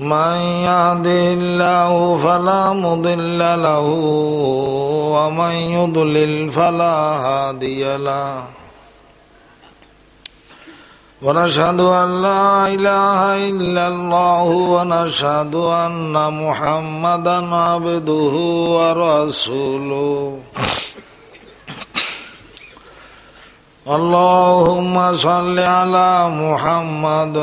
من يهده الله فلا مضل له ومن يضلل فلا هادي له. ونشهد أن لا إله إلا الله ونشهد أن محمدا عبده ورسوله. اللهم صل على محمد.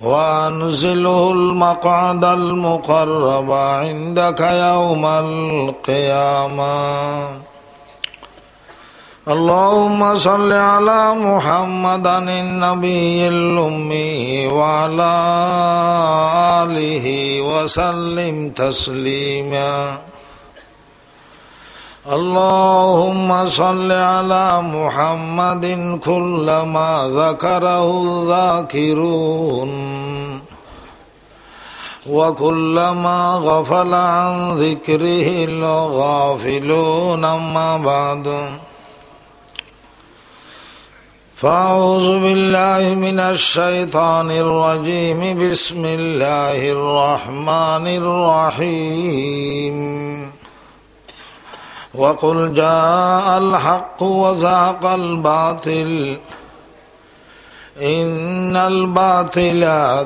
وأنزله المقعد المقرب عندك يوم القيامة. اللهم صل على محمد النبي الأمي وعلى آله وسلم تسليما. اللهم صل على محمد كلما ذكره الذاكرون وكلما غفل عن ذكره الغافلون أما بعد. فأعوذ بالله من الشيطان الرجيم. بسم الله الرحمن الرحيم. وقل جاء الحق وزاق الباطل إن الباطل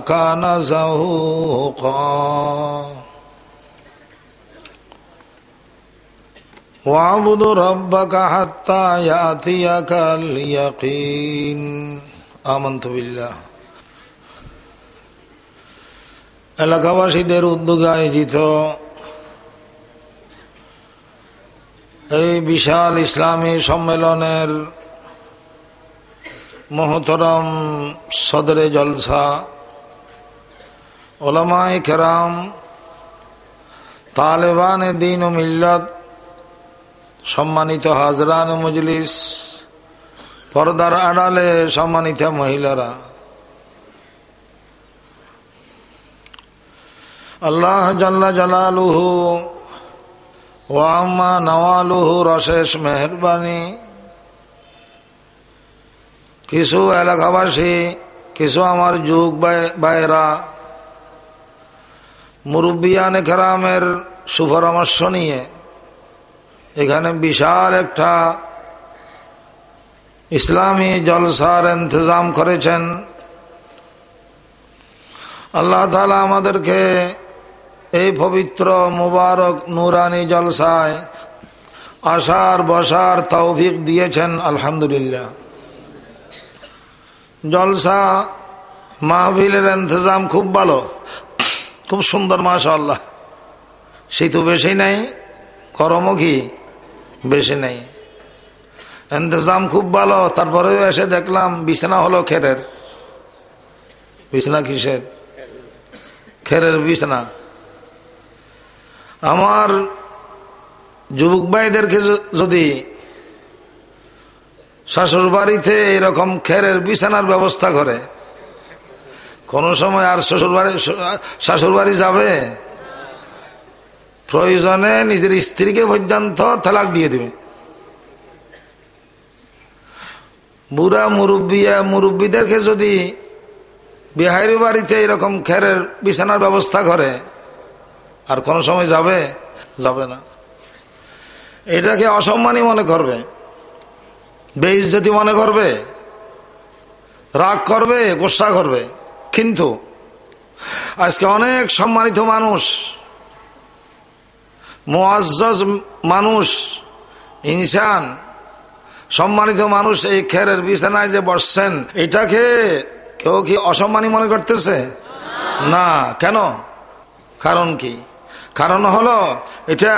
كان زهوقا واعبد ربك حتى يأتيك اليقين آمنت بالله এলাকাবাসীদের উদ্যোগে আয়োজিত এই বিশাল ইসলামী সম্মেলনের মহতরম সদরে জলসা ওলামাই কেরাম তালেবান দিন ও মিল্লত সম্মানিত হাজরান মজলিস পর্দার আড়ালে সম্মানিত মহিলারা। আল্লাহ জাল্লা জালালুহু ওয়াম্মা নওয়ালুহু রশেষ মেহরবানি। কিছু এলাকাবাসী, কিছু আমার যুগ বাইরা মুরব্বিয়ান খেরামের সুপরামর্শ নিয়ে এখানে বিশাল একটা ইসলামী জলসার ইন্তজাম করেছেন। আল্লাহ তালা আমাদেরকে এই পবিত্র মুবারক নুরানি জলসায় আসার বসার তৌফিক দিয়েছেন, আলহামদুলিল্লাহ। জলসা মাহবিলের ইন্তজাম খুব ভালো, খুব সুন্দর মাসা আল্লাহ শীত বেশি নেই, গরমও কি বেশি নেই। ইন্তজাম খুব ভালো, তারপরেও এসে দেখলাম বিছানা হলো খেরের। বিছানা কিসের? খেরের বিছানা। আমার যুবক ভাইদেরকে যদি শাশুর বাড়িতে এরকম খেরের বিছানার ব্যবস্থা করে, কোন সময় আর শ্বশুর বাড়ি শাশুর বাড়ি যাবে, প্রয়োজনে নিজের স্ত্রীকে পর্যন্ত তালাক দিয়ে দেবে। বুড়া মুরব্বিয়া মুরব্বীদেরকে যদি বিহারি বাড়িতে এরকম খেরের বিছানার ব্যবস্থা করে আর কোন সময় যাবে? যাবে না। এটাকে অসম্মানই মনে করবে। বেইজ্জতি মনে করবে, রাগ করবে, গোসা করবে। কিন্তু আজকে অনেক সম্মানিত মানুষ মোয়াজ মানুষ, ইনসান, সম্মানিত মানুষ এই খেরের বিছানায় যে বসছেন, এটাকে কেউ কি অসম্মানী মনে করতেছে? না। কেন? কারণ কি? কারণ হলো, এটা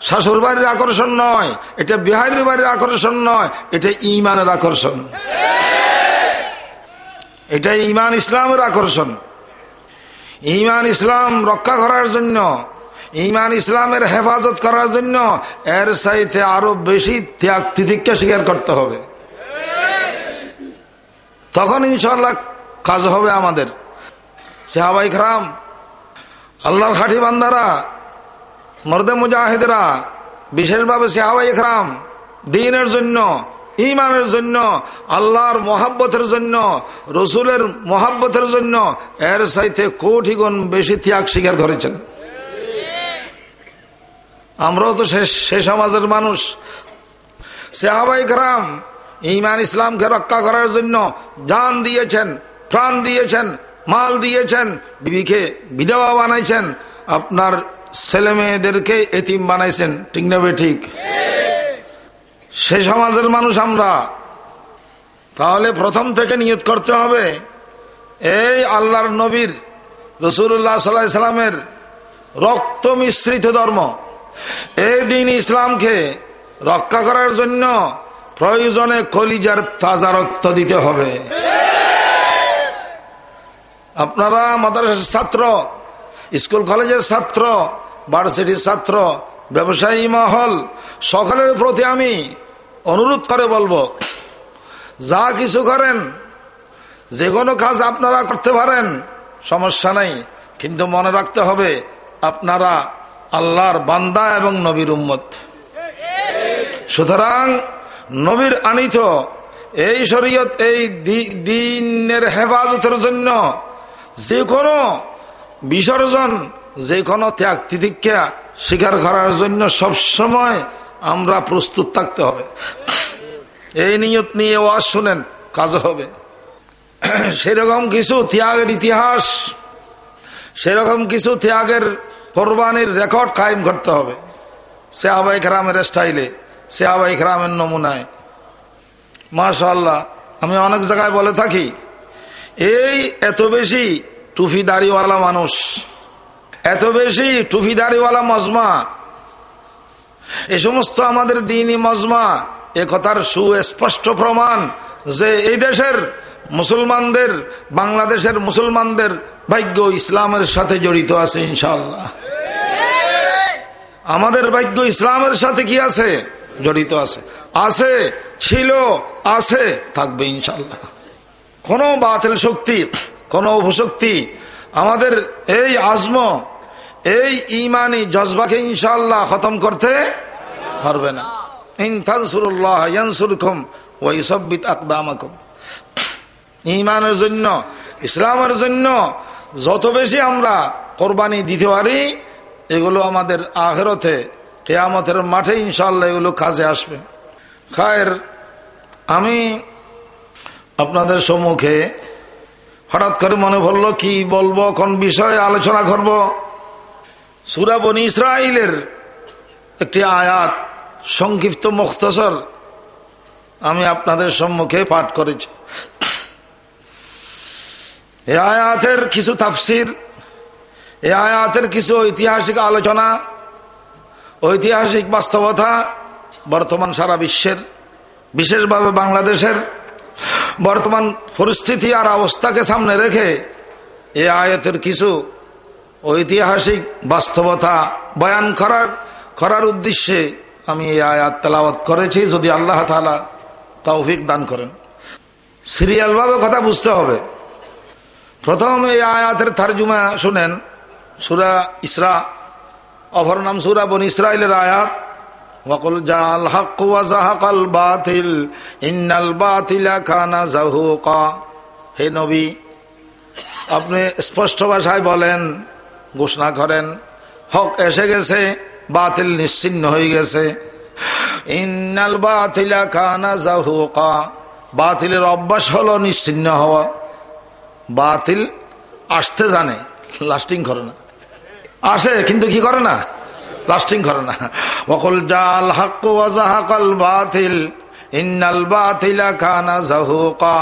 শাশুর বাড়ির আকর্ষণ নয়, এটা বিহারের বাড়ির আকর্ষণ নয়, এটা ইমানের আকর্ষণ। এটা ইমান ইসলামের আকর্ষণ। ইমান ইসলাম রক্ষা করার জন্য, ইমান ইসলামের হেফাজত করার জন্য এর সাইতে আরও বেশি ত্যাগ তিতিককে স্বীকার করতে হবে। তখন ইনশাল্লাহ কাজ হবে আমাদের। সেহাবাই খারাম আল্লাহর খাটি বান্দারা, মর্দে মুজাহিদরা, বিশেষভাবে সেহাবাই খারাম দিনের জন্য ইমানের জন্য, আল্লাহর মহাব্বতের জন্য, রসুলের মহাব্বতের জন্য এর সাইতে কোটি গুণ বেশি ত্যাগ স্বীকার করেছেন। আমরাও তো সে সমাজের মানুষ। সেহাবাই গ্রাম ইমান ইসলামকে রক্ষা করার জন্য জান দিয়েছেন, প্রাণ দিয়েছেন মাল দিয়েছেন, বিবিকে বিধবা বানাইছেন, আপনার ছেলে মেয়েদেরকে এতিম বানাইছেন, ঠিক নেবে ঠিক? সে সমাজের মানুষ আমরা। তাহলে প্রথম থেকে নিয়ত করতে হবে, এই আল্লাহর নবীর রসুল্লাহ সাল্লাহ সাল্লামের রক্ত মিশ্রিত ধর্ম। এই দিন ইসলামকে রক্ষা করার জন্য প্রয়োজনে কলিজার তাজা রক্ত দিতে হবে। আপনারা মাদ্রাসার ছাত্র, স্কুল কলেজের ছাত্র, ভার্সিটির ছাত্র, ব্যবসায়ী মহল, সকলের প্রতি আমি অনুরোধ করে বলব, যা কিছু করেন, যে কোনো কাজ আপনারা করতে পারেন, সমস্যা নাই, কিন্তু মনে রাখতে হবে, আপনারা আল্লাহর বান্দা এবং নবীর উম্মত। সুতরাং নবীর আনিত এই শরীয়ত, এই দিনের হেফাজতের জন্য যে কোনো বিসর্জন যে কোনো ত্যাগ তিতিক্ষা স্বীকার করার জন্য সবসময় আমরা প্রস্তুত থাকতে হবে। এই নিয়ত নিয়ে ওয়াজ শুনেন, কাজ হবে। সেরকম কিছু ত্যাগের ইতিহাস, সেরকম কিছু ত্যাগের কোরবানির রেকর্ড কায়েম করতে হবে। সে আবাই খারামের স্টাইলে সে আবাই খারামের নমুনায়। মাশাল্লাহ আমি অনেক জায়গায় বলে থাকি এই এত বেশি টুফি দাড়িওয়ালা মানুষ। এত বেশি টুফি দাড়িওয়ালা মজমা। এ সমস্ত আমাদের দিনই মজমা। এ কথার সুস্পষ্ট প্রমাণ যে এই দেশের মুসলমানদের, বাংলাদেশের মুসলমানদের ভাগ্য ইসলামের সাথে জড়িত আছে ইনশাল্লাহ আমাদের ভাগ্য ইসলামের সাথে কি আছে? জড়িত আছে। আছে, ছিল, আছে, থাকবে ইনশাল্লাহ কোন বাতিল শক্তি, কোন উপশক্তি আমাদের এই আজম, এই ইমানি জজবাকে ইনশাল্লাহ খতম করতে পারবে না। ইনথানসুরুল্লাহ ইয়ানসুরকুম ওয়াইসব্বিত আকদামাকুম। ইমানের জন্য, ইসলামের জন্য যত বেশি আমরা কোরবানি দিতে পারি, এগুলো আমাদের আখেরতে, কেয়ামতের মাঠে ইনশাল্লাহ এগুলো কাজে আসবে। খায়ের, আমি আপনাদের সম্মুখে হঠাৎ করে মনে পড়ল, কি বলব, কোন বিষয়ে আলোচনা করব? সুরাবন ইসরায়েলের একটি আয়াত, সংক্ষিপ্ত মুক্তসর আমি আপনাদের সম্মুখে পাঠ করেছি। এ আয়াতের কিছু তাফসির, এ আয়াতের কিছু ঐতিহাসিক আলোচনা, ঐতিহাসিক বাস্তবতা বর্তমান সারা বিশ্বের, বিশেষভাবে বাংলাদেশের বর্তমান পরিস্থিতি আর অবস্থাকে সামনে রেখে এ আয়াতের কিছু ঐতিহাসিক বাস্তবতা বয়ান করার করার উদ্দেশ্যে আমি এই আয়াত তেলাওয়াত করেছি, যদি আল্লাহ তালা তৌফিক দান করেন। সিরিয়ালভাবে কথা বুঝতে হবে। প্রথম এই আয়াতের তারজুমা শুনেন, সুরা ইসরা, অপর নাম সুরা বন ইসরায়েলের আয়াত। ওয়াকুল জাল হক ওয়াজাহাকাল বাতিল ইন্নাল বাতিলা খানা জাহুকা হে নবী, আপনি স্পষ্ট ভাষায় বলেন, ঘোষণা করেন, হক এসে গেছে, বাতিল নিশ্চিন্ন হয়ে গেছে। ইন্নাল বাতিলা খানা জাহুকা, বাতিলের অভ্যাস হলো নিশ্চিন্ন হওয়া। বাতিল আসতে জানে, লাস্টিং করে না। আসে, কিন্তু কি করে না? লাস্টিং করে না অকল জাল হাক্ক ওয়াজাহাকাল বাতিল, ইন্নাল বাতিলা খানা জাহুকা।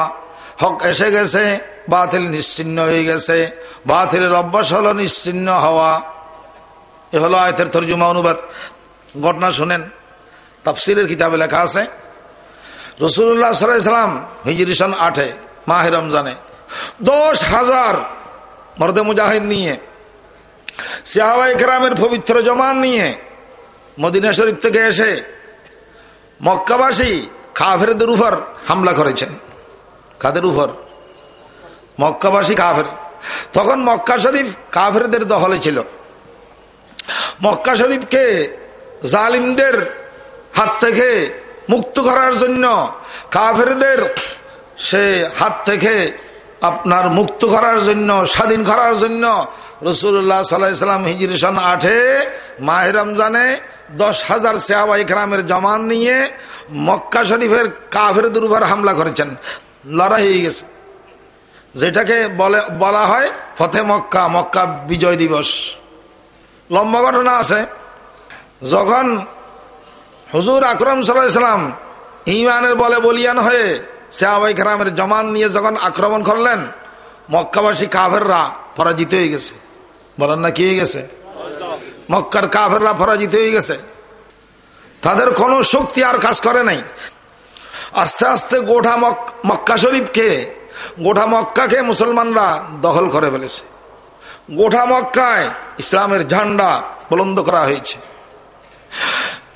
হক এসে গেছে, বাতিল নিশ্চিন্ন হয়ে গেছে। বাতিলের অভ্যাস হলো নিশ্চিন্ন হওয়া। এ হলো আয়তের তর্জুমা অনুবাদ। ঘটনা শোনেন, তাফসিরের কিতাবে লেখা আছে রসুল্লাহ সাল্লাম হিজরি সন আটে, মাহে রমজানে। দশ হাজার মর্দে মুজাহিদ নিয়ে সিয়াবাই গ্রামের পবিত্র জমান নিয়ে মদিনা শরীফ থেকে এসে মক্কাবাসী কাফেরদের উপর হামলা করেছেন। কাদের উপর? মক্কাবাসী কাফের। তখন মক্কা শরীফ কাফেরদের দখলে ছিল। মক্কা শরীফকে জালিমদের হাত থেকে মুক্ত করার জন্য কাফেরদের সে হাত থেকে আপনার মুক্ত করার জন্য, স্বাধীন করার জন্য রসুল্লাহ হিজির সন আঠে মাহে রমজানে দশ হাজার সেহাবাই গ্রামের জমান নিয়ে মক্কা শরীফের কাফের দুর্বার হামলা করেছেন। লড়াই হয়ে গেছে। যেটাকে বলে, বলা হয় ফতে মক্কা মক্কা বিজয় দিবস। লম্বা ঘটনা আছে। যখন হুজুর আকরম সাল্লাম ইমানের বলে বলিয়ান হয়ে সেহাবাই গ্রামের জমান নিয়ে যখন আক্রমণ করলেন মক্কাবাসী কাফেররা পরাজিত হয়ে গেছে। বলেন না কি হয়ে গেছে? মক্কার কাফেররা পরাজিত হয়ে গেছে। তাদের কোনো শক্তি আর কাজ করে নাই। আস্তে আস্তে গোটা মক্কা শরীফকে, গোটা মক্কাকে মুসলমানরা দখল করে ফেলেছে। গোটা মক্কায় ইসলামের ঝান্ডা বুলন্দ করা হয়েছে।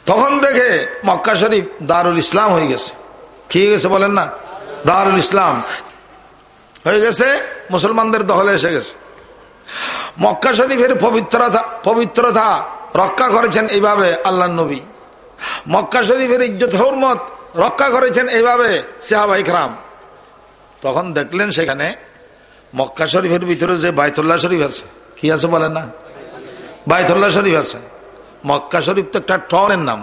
তখন থেকে মক্কা শরীফ দারুল ইসলাম হয়ে গেছে। কি গেছে বলেন না? দারুল ইসলাম। হয়ে গেছে, মুসলমানদের দখলে এসে গেছে। মক্কা শরীফের পবিত্রতা পবিত্রতা রক্ষা করেছেন এইভাবে আল্লাহ নবী। মক্কা শরীফের ইজ্জত, হরমত রক্ষা করেছেন এইভাবে সেহাবাই রাম তখন দেখলেন সেখানে মক্কা শরীফের ভিতরে যে বাইতুল্লাহ শরীফ আছে, কি আছে বলেন না? বাইতুল্লাহ শরীফ আছে। মক্কা শরীফ তো একটা টনের নাম।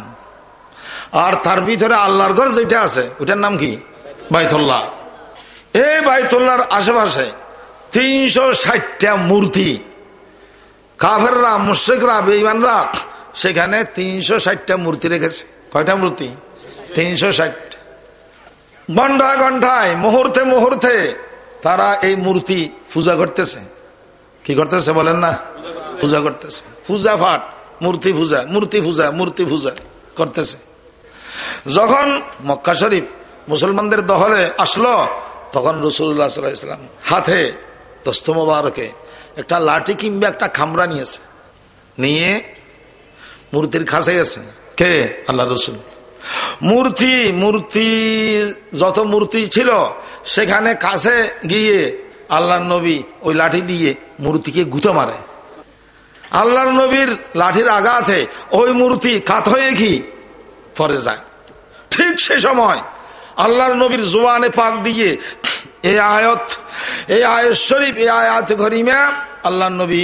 আর তার ভিতরে আল্লাহর ঘর যেটা আছে ওইটার নাম কি? বাইতুল্লাহ। এই বাইতুল্লাহর আশেপাশে তিনশো ষাটটা মূর্তি। কাফেররা, মুশ্রিকরা বেইমানরা সেখানে তিনশো ষাটটা মূর্তি রেখেছে। কয়টা মূর্তি? তিনশো ষাট। ঘণ্টা ঘন্টায়, মুহূর্তে মুহূর্তে তারা এই মূর্তি পূজা করতেছে। কি করতেছে বলেন না? পূজা করতেছে। পূজা ফাট মূর্তি পূজা মূর্তি পূজা মূর্তি পূজা করতেছে। যখন মক্কা শরীফ মুসলমানদের দহলে আসলো তখন রসুল্লাহ সাল্লাম হাতে দস্ত মোবারকে একটা লাঠি কিংবা একটা খামরা নিয়েছে। নিয়ে মূর্তির খাসে গেছে। কে? আল্লাহ রসুল। মূর্তি মূর্তি, যত মূর্তি ছিল, সেখানে কাছে গিয়ে আল্লাহ নবী ওই লাঠি দিয়ে মূর্তিকে গুঁতো মারে। আল্লাহর নবীর লাঠির আঘাতে ওই মূর্তি কাত হয়ে কি পরে যায়। ঠিক সে সময় আল্লাহর নবীর জোয়ানে পাক দিয়ে এই আয়ত এই আয়ত শরীফ এই আয়াত ঘরিমা আল্লাহ নবী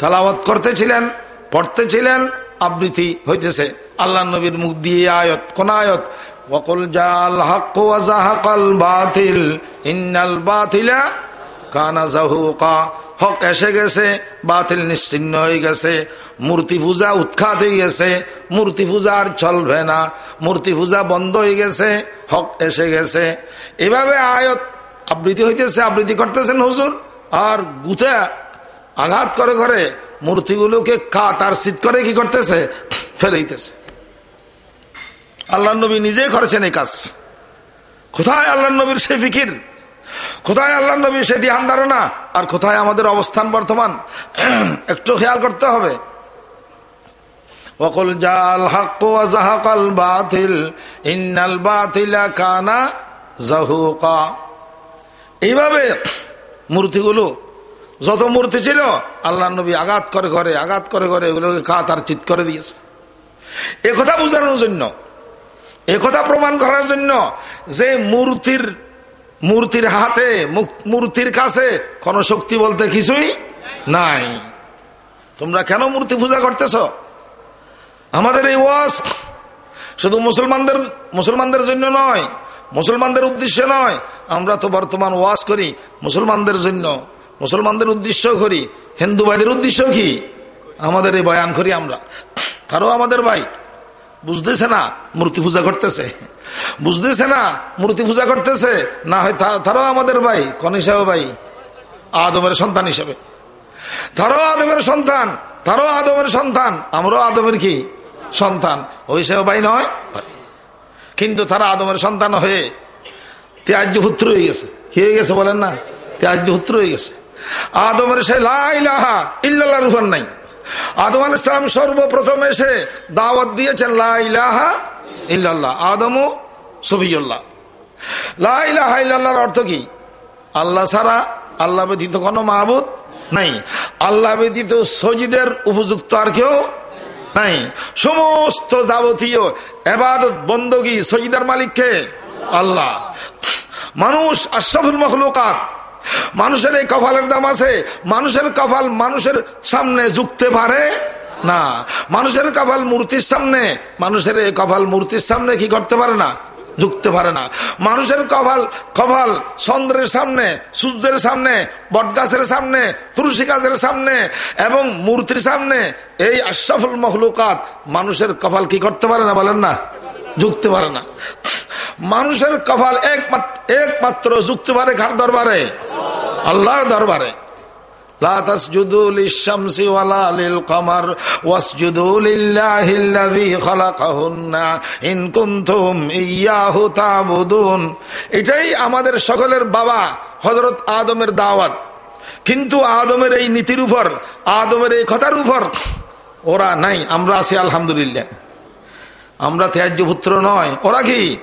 তালাওয়াত করতেছিলেন, পড়তেছিলেন, আবৃত্তি হইতেছে। আল্লাহ নবীর মুখ দিয়ে আয়ত, কোন আয়ত? ওকল জাল ওয়াজাহাকাল বাতিল, ইন্নাল বাতিলা কানা জাহুকা। হক এসে গেছে, বাতিল নিশ্চিন্ন হয়ে গেছে, মূর্তি পূজা উৎখাত হয়ে গেছে, মূর্তি পূজা আর চলবে না, মূর্তি পূজা বন্ধ হয়ে গেছে, হক এসে গেছে। এভাবে আয়ত আবৃত্তি হইতেছে, আবৃত্তি করতেছেন হুজুর, আর গুতে আঘাত করে করে মূর্তিগুলোকে কাত আর শীত করে কি করতেছে? ফেলেইতেছে আল্লাহ নবী নিজেই করেছেন এই কাজ। কোথায় আল্লাহ নবীর সে ফিকির? কোথায় আল্লাহ নবী সে ধ্যান ধারণা? আর কোথায় আমাদের অবস্থান বর্তমান? একটু খেয়াল করতে হবে। কানা জাহুকা। এইভাবে মূর্তিগুলো, যত মূর্তি ছিল আল্লাহ নবী আঘাত করে করে আঘাত করে করে এগুলোকে কাত আর চিত করে দিয়েছে। একথা বোঝানোর জন্য একথা প্রমাণ করার জন্য যে মূর্তির মূর্তির হাতে মূর্তির কাছে কোন শক্তি বলতে কিছুই নাই। তোমরা কেন মূর্তি পূজা করতেছ? আমাদের এই ওয়াজ শুধু মুসলমানদের মুসলমানদের জন্য নয়, মুসলমানদের উদ্দেশ্য নয়। আমরা তো বর্তমান ওয়াজ করি মুসলমানদের জন্য, মুসলমানদের উদ্দেশ্য করি, হিন্দু ভাইদের উদ্দেশ্য কি? আমাদের এই বয়ান করি আমরা। তারও আমাদের ভাই। বুঝতেছে না মূর্তি পূজা করতেছে। বুঝতেছে না, মূর্তি পূজা করতেছে, না হয় তারাও আমাদের ভাই কন হিসাবে ভাই, আদমের সন্তান হিসাবে। তারাও আদমের সন্তান, তারাও আদমের সন্তান, আমরাও আদমের কি? সন্তান। ওই হিসাবে ভাই নয় কিন্তু তারা আদমের সন্তান হয়ে ত্যাজ্য পুত্র হয়ে গেছে। কি হয়ে গেছে বলেন না? ত্যাজ্য পুত্র হয়ে গেছে। আদমের সে লাহা ইল্লাহ রুফান নাই। আদম আল ইসলাম সর্বপ্রথম এসে দাওয়াত দিয়েছেন লাহা ইল্লাল্লাহ, আদম সফিউল্লাহ। লাহা ইল্লাল্লাহর অর্থ কি? আল্লাহ ছাড়া আল্লাহ ব্যতীত কোনো মাহবুদ নাই। আল্লাহ ব্যতীত সজিদের উপযুক্ত আর কেউ নাই। সমস্ত যাবতীয় এবাদত, বন্দগি, সজিদার মালিককে আল্লাহ। মানুষ আশরাফুল মখলুকাত। মানুষের এই কপালের দাম আছে। মানুষের কপাল মানুষের সামনে ঝুঁকতে পারে। না, মানুষের কপাল মূর্তির সামনে, মানুষের এই কপাল মূর্তির সামনে কি করতে পারে না? ঝুঁকতে পারে না। মানুষের কপাল কপাল চন্দ্রের সামনে, সূর্যের সামনে, বটগাছের সামনে, তুলসী গাছের সামনে এবং মূর্তির সামনে এই আশরাফুল মখলুকাত মানুষের কপাল কি করতে পারে না বলেন না? ঝুঁকতে পারে না। মানুষের কপাল একমাত্র একমাত্র যুক্ত পারে কার দরবারে? আল্লাহর দরবারে। এটাই আমাদের সকলের বাবা হজরত আদমের দাওয়াত। কিন্তু আদমের এই নীতির উপর, আদমের এই কথার উপর ওরা নাই। আমরা আছি আলহামদুলিল্লাহ। আমরা ত্যায্য পুত্র নয়। ওরা কি?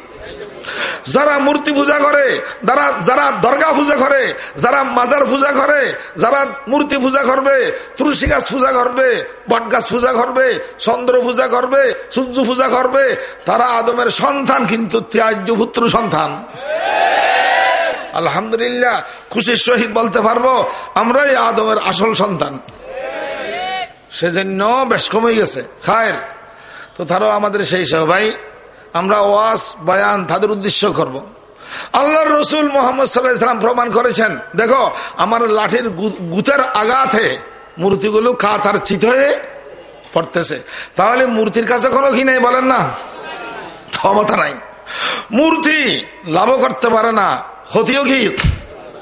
যারা মূর্তি পূজা করে, যারা যারা দরগা পূজা করে, যারা মাজার পূজা করে, যারা মূর্তি পূজা করবে, তুলসী গাছ পূজা করবে, বট গাছ পূজা করবে, চন্দ্র পূজা করবে, সূর্য পূজা করবে, তারা আদমের সন্তান কিন্তু ত্যায্য পুত্র সন্তান। আলহামদুলিল্লাহ, খুশির সহিত বলতে পারব, আমরাই আদমের আসল সন্তান। সেজন্য বেশ কমে গেছে। খায়ের, তো তারাও আমাদের সেই সবাই আমরা ওয়াস বয়ান তাদের উদ্দেশ্য করব। আল্লাহর রসুল মোহাম্মদ সাল্লাহ ইসলাম প্রমাণ করেছেন, দেখো, আমার লাঠির গুতের আঘাতে মূর্তিগুলো কাতার চিত হয়ে পড়তেছে। তাহলে মূর্তির কাছে কোনো কি নেই বলেন না? ক্ষমতা নাই। মূর্তি লাভ করতে পারে না, ক্ষতিও কি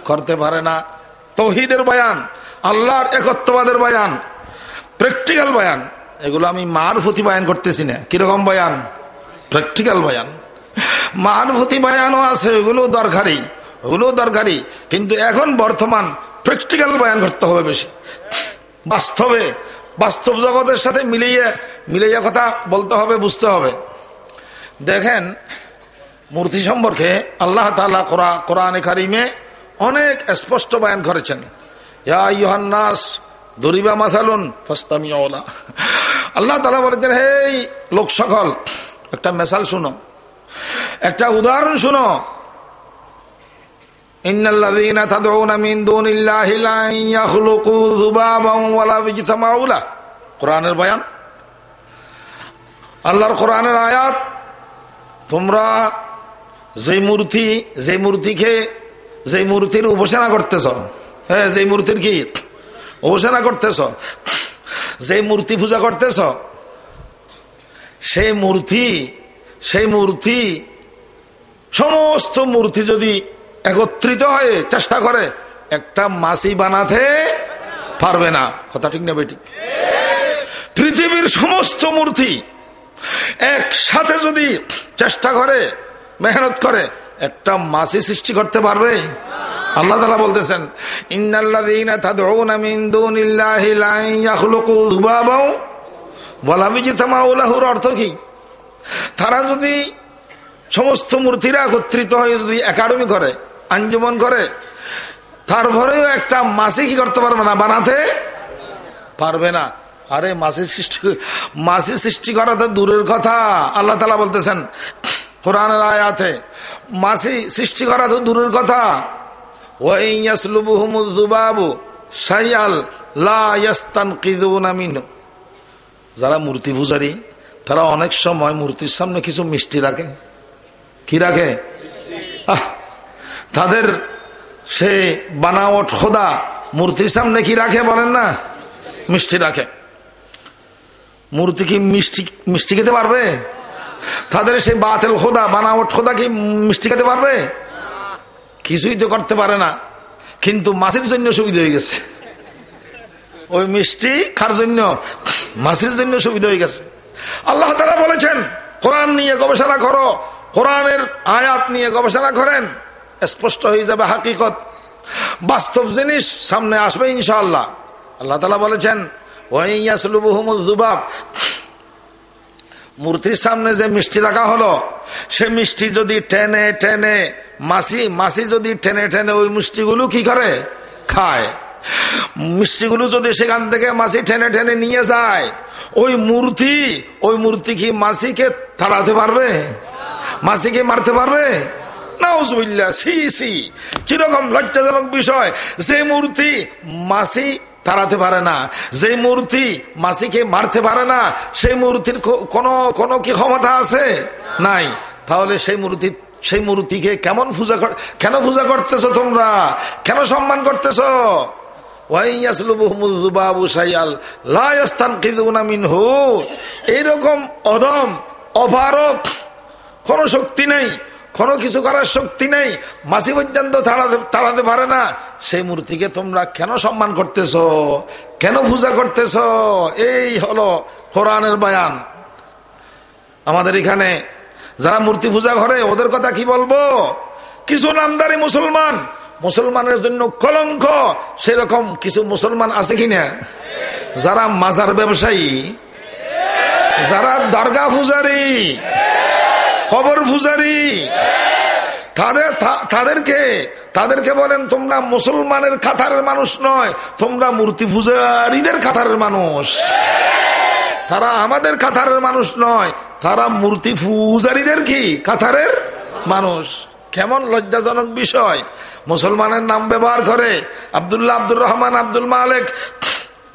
করতে পারে না। তহিদের বয়ান, আল্লাহর একত্ববাদের বয়ান প্র্যাকটিক্যাল বয়ান, এগুলো আমি মার প্রতি বয়ান করতেছি না। কীরকম বয়ান? প্র্যাকটিক্যাল বয়ান। মানভূতি বয়ানও আছে, ওগুলো দরকারি ওগুলো দরকারি, কিন্তু এখন বর্তমান প্র্যাকটিক্যাল বয়ান করতে হবে বেশি। বাস্তবে, বাস্তব জগতের সাথে মিলিয়ে মিলিয়ে কথা বলতে হবে, বুঝতে হবে। দেখেন, মূর্তি সম্পর্কে আল্লাহ তালা কোরআ কোরআনে কারিমে অনেক স্পষ্ট বয়ান করেছেন। ইয়া ইহান্নাস দরিবা মাথালুন ফস্তামিয়া আল্লাহ তালা বলেছেন, হেই, লোক সকল একটা মেসাল শুনো। একটা উদাহরণ শুনো। কোরআনের কোরআনের তোমরা যে মূর্তি যে মূর্তিকে যে মূর্তির উপাসনা করতেছ হ্যাঁ যে মূর্তির কি? উপাসনা করতেছ যে মূর্তি পূজা করতেছ সেই মূর্তি সেই মূর্তি, সমস্ত মূর্তি যদি একত্রিত হয়ে চেষ্টা করে, একটা মাসি বানাতে পারবে না। কথা ঠিক না বেটি পৃথিবীর সমস্ত মূর্তি একসাথে যদি চেষ্টা করে, মেহনত করে, একটা মাসি সৃষ্টি করতে পারবে? আল্লাহ তালা বলতেছেন ইন্নাল্লাহ বলাবিজিতামাউলাহুর অর্থ কি? তারা যদি সমস্ত মূর্তিরা একত্রিত হয়ে যদি একাডেমি করে, আঞ্জুমন করে, তারপরেও একটা মাসি কি করতে পারবে না? বানাতে পারবে না। আরে মাসি সৃষ্টি মাসি সৃষ্টি করা তো দূরের কথা। আল্লাহ তালা বলতেছেন, কোরআনের আয়াতে, মাসি সৃষ্টি করা তো দূরের কথা। ওয়াইয়াসলুবুহমুদ্দুবাবু সাইয়াল লা ইয়াস্তান কিদুনা মিনু যারা মূর্তি পূজারী, তারা অনেক সময় মূর্তির সামনে কিছু মিষ্টি রাখে। কি রাখে? তাদের সে বানাওট খোদা মূর্তির সামনে কি রাখে বলেন না? মিষ্টি রাখে। মূর্তি কি মিষ্টি মিষ্টি খেতে পারবে? তাদের সেই বাতেল খোদা, বানাওট খোদা কি মিষ্টি খেতে পারবে? কিছুই তো করতে পারে না। কিন্তু মাছের জন্য সুবিধা হয়ে গেছে। ওই মিষ্টি খার জন্য? মাছের জন্য সুবিধা হয়ে গেছে। আল্লাহ তারা বলেছেন, কোরআন নিয়ে গবেষণা করো। কোরআনের আয়াত নিয়ে গবেষণা করেন। স্পষ্ট হয়ে যাবে হাকিকত। বাস্তব জিনিস সামনে আসবে ইনশাআল্লাহ। আল্লাহ তালা বলেছেন মূর্তির সামনে যে মিষ্টি রাখা হলো, সে মিষ্টি যদি টেনে টেনে মাসি মাসি যদি টেনে টেনে ওই মিষ্টিগুলো কি করে? খায়। মিষ্টিগুলো যদি সেখান থেকে মাসি ঠেনে ঠেনে নিয়ে যায়, ওই মূর্তি ওই মূর্তি কি মাসিকে তাড়াতে পারবে? মাসিকে মারতে পারবে? কীরকম লজ্জাজনক বিষয়। যে মূর্তি মাসি তাড়াতে পারে না, যে মূর্তি মাসিকে মারতে পারে না, সেই মূর্তির কোন কোন কি ক্ষমতা আছে? নাই। তাহলে সেই মূর্তি, সেই মূর্তিকে কেমন পূজা কেন পূজা করতেছ তোমরা? কেন সম্মান করতেছ? এইরকম অদম অভারক কোন শক্তি নেই, কোনো কিছু করার শক্তি নেই, মাসি পর্যন্ত তাড়াতে তাড়াতে পারে না। সেই মূর্তিকে তোমরা কেন সম্মান করতেছ? কেন পূজা করতেছ? এই হলো কোরআনের বয়ান। আমাদের এখানে যারা মূর্তি পূজা করে, ওদের কথা কি বলব? কিছু নামদারি মুসলমান মুসলমানের জন্য কলঙ্ক, সেরকম কিছু মুসলমান আছে কিনা? যারা মাজার ব্যবসায়ী, যারা দরগা পূজারী, কবর পূজারী, তাদের তাদেরকে তাদেরকে বলেন, তোমরা মুসলমানের কাতারের মানুষ নয়, তোমরা মূর্তি পূজারীদের কাতারের মানুষ। তারা আমাদের কাতারের মানুষ নয়, তারা মূর্তি পূজারীদের কি, কাতারের মানুষ? কেমন লজ্জাজনক বিষয়। মুসলমানের নাম ব্যবহার করে, আবদুল্লাহ আব্দুর রহমান, আব্দুল মালেক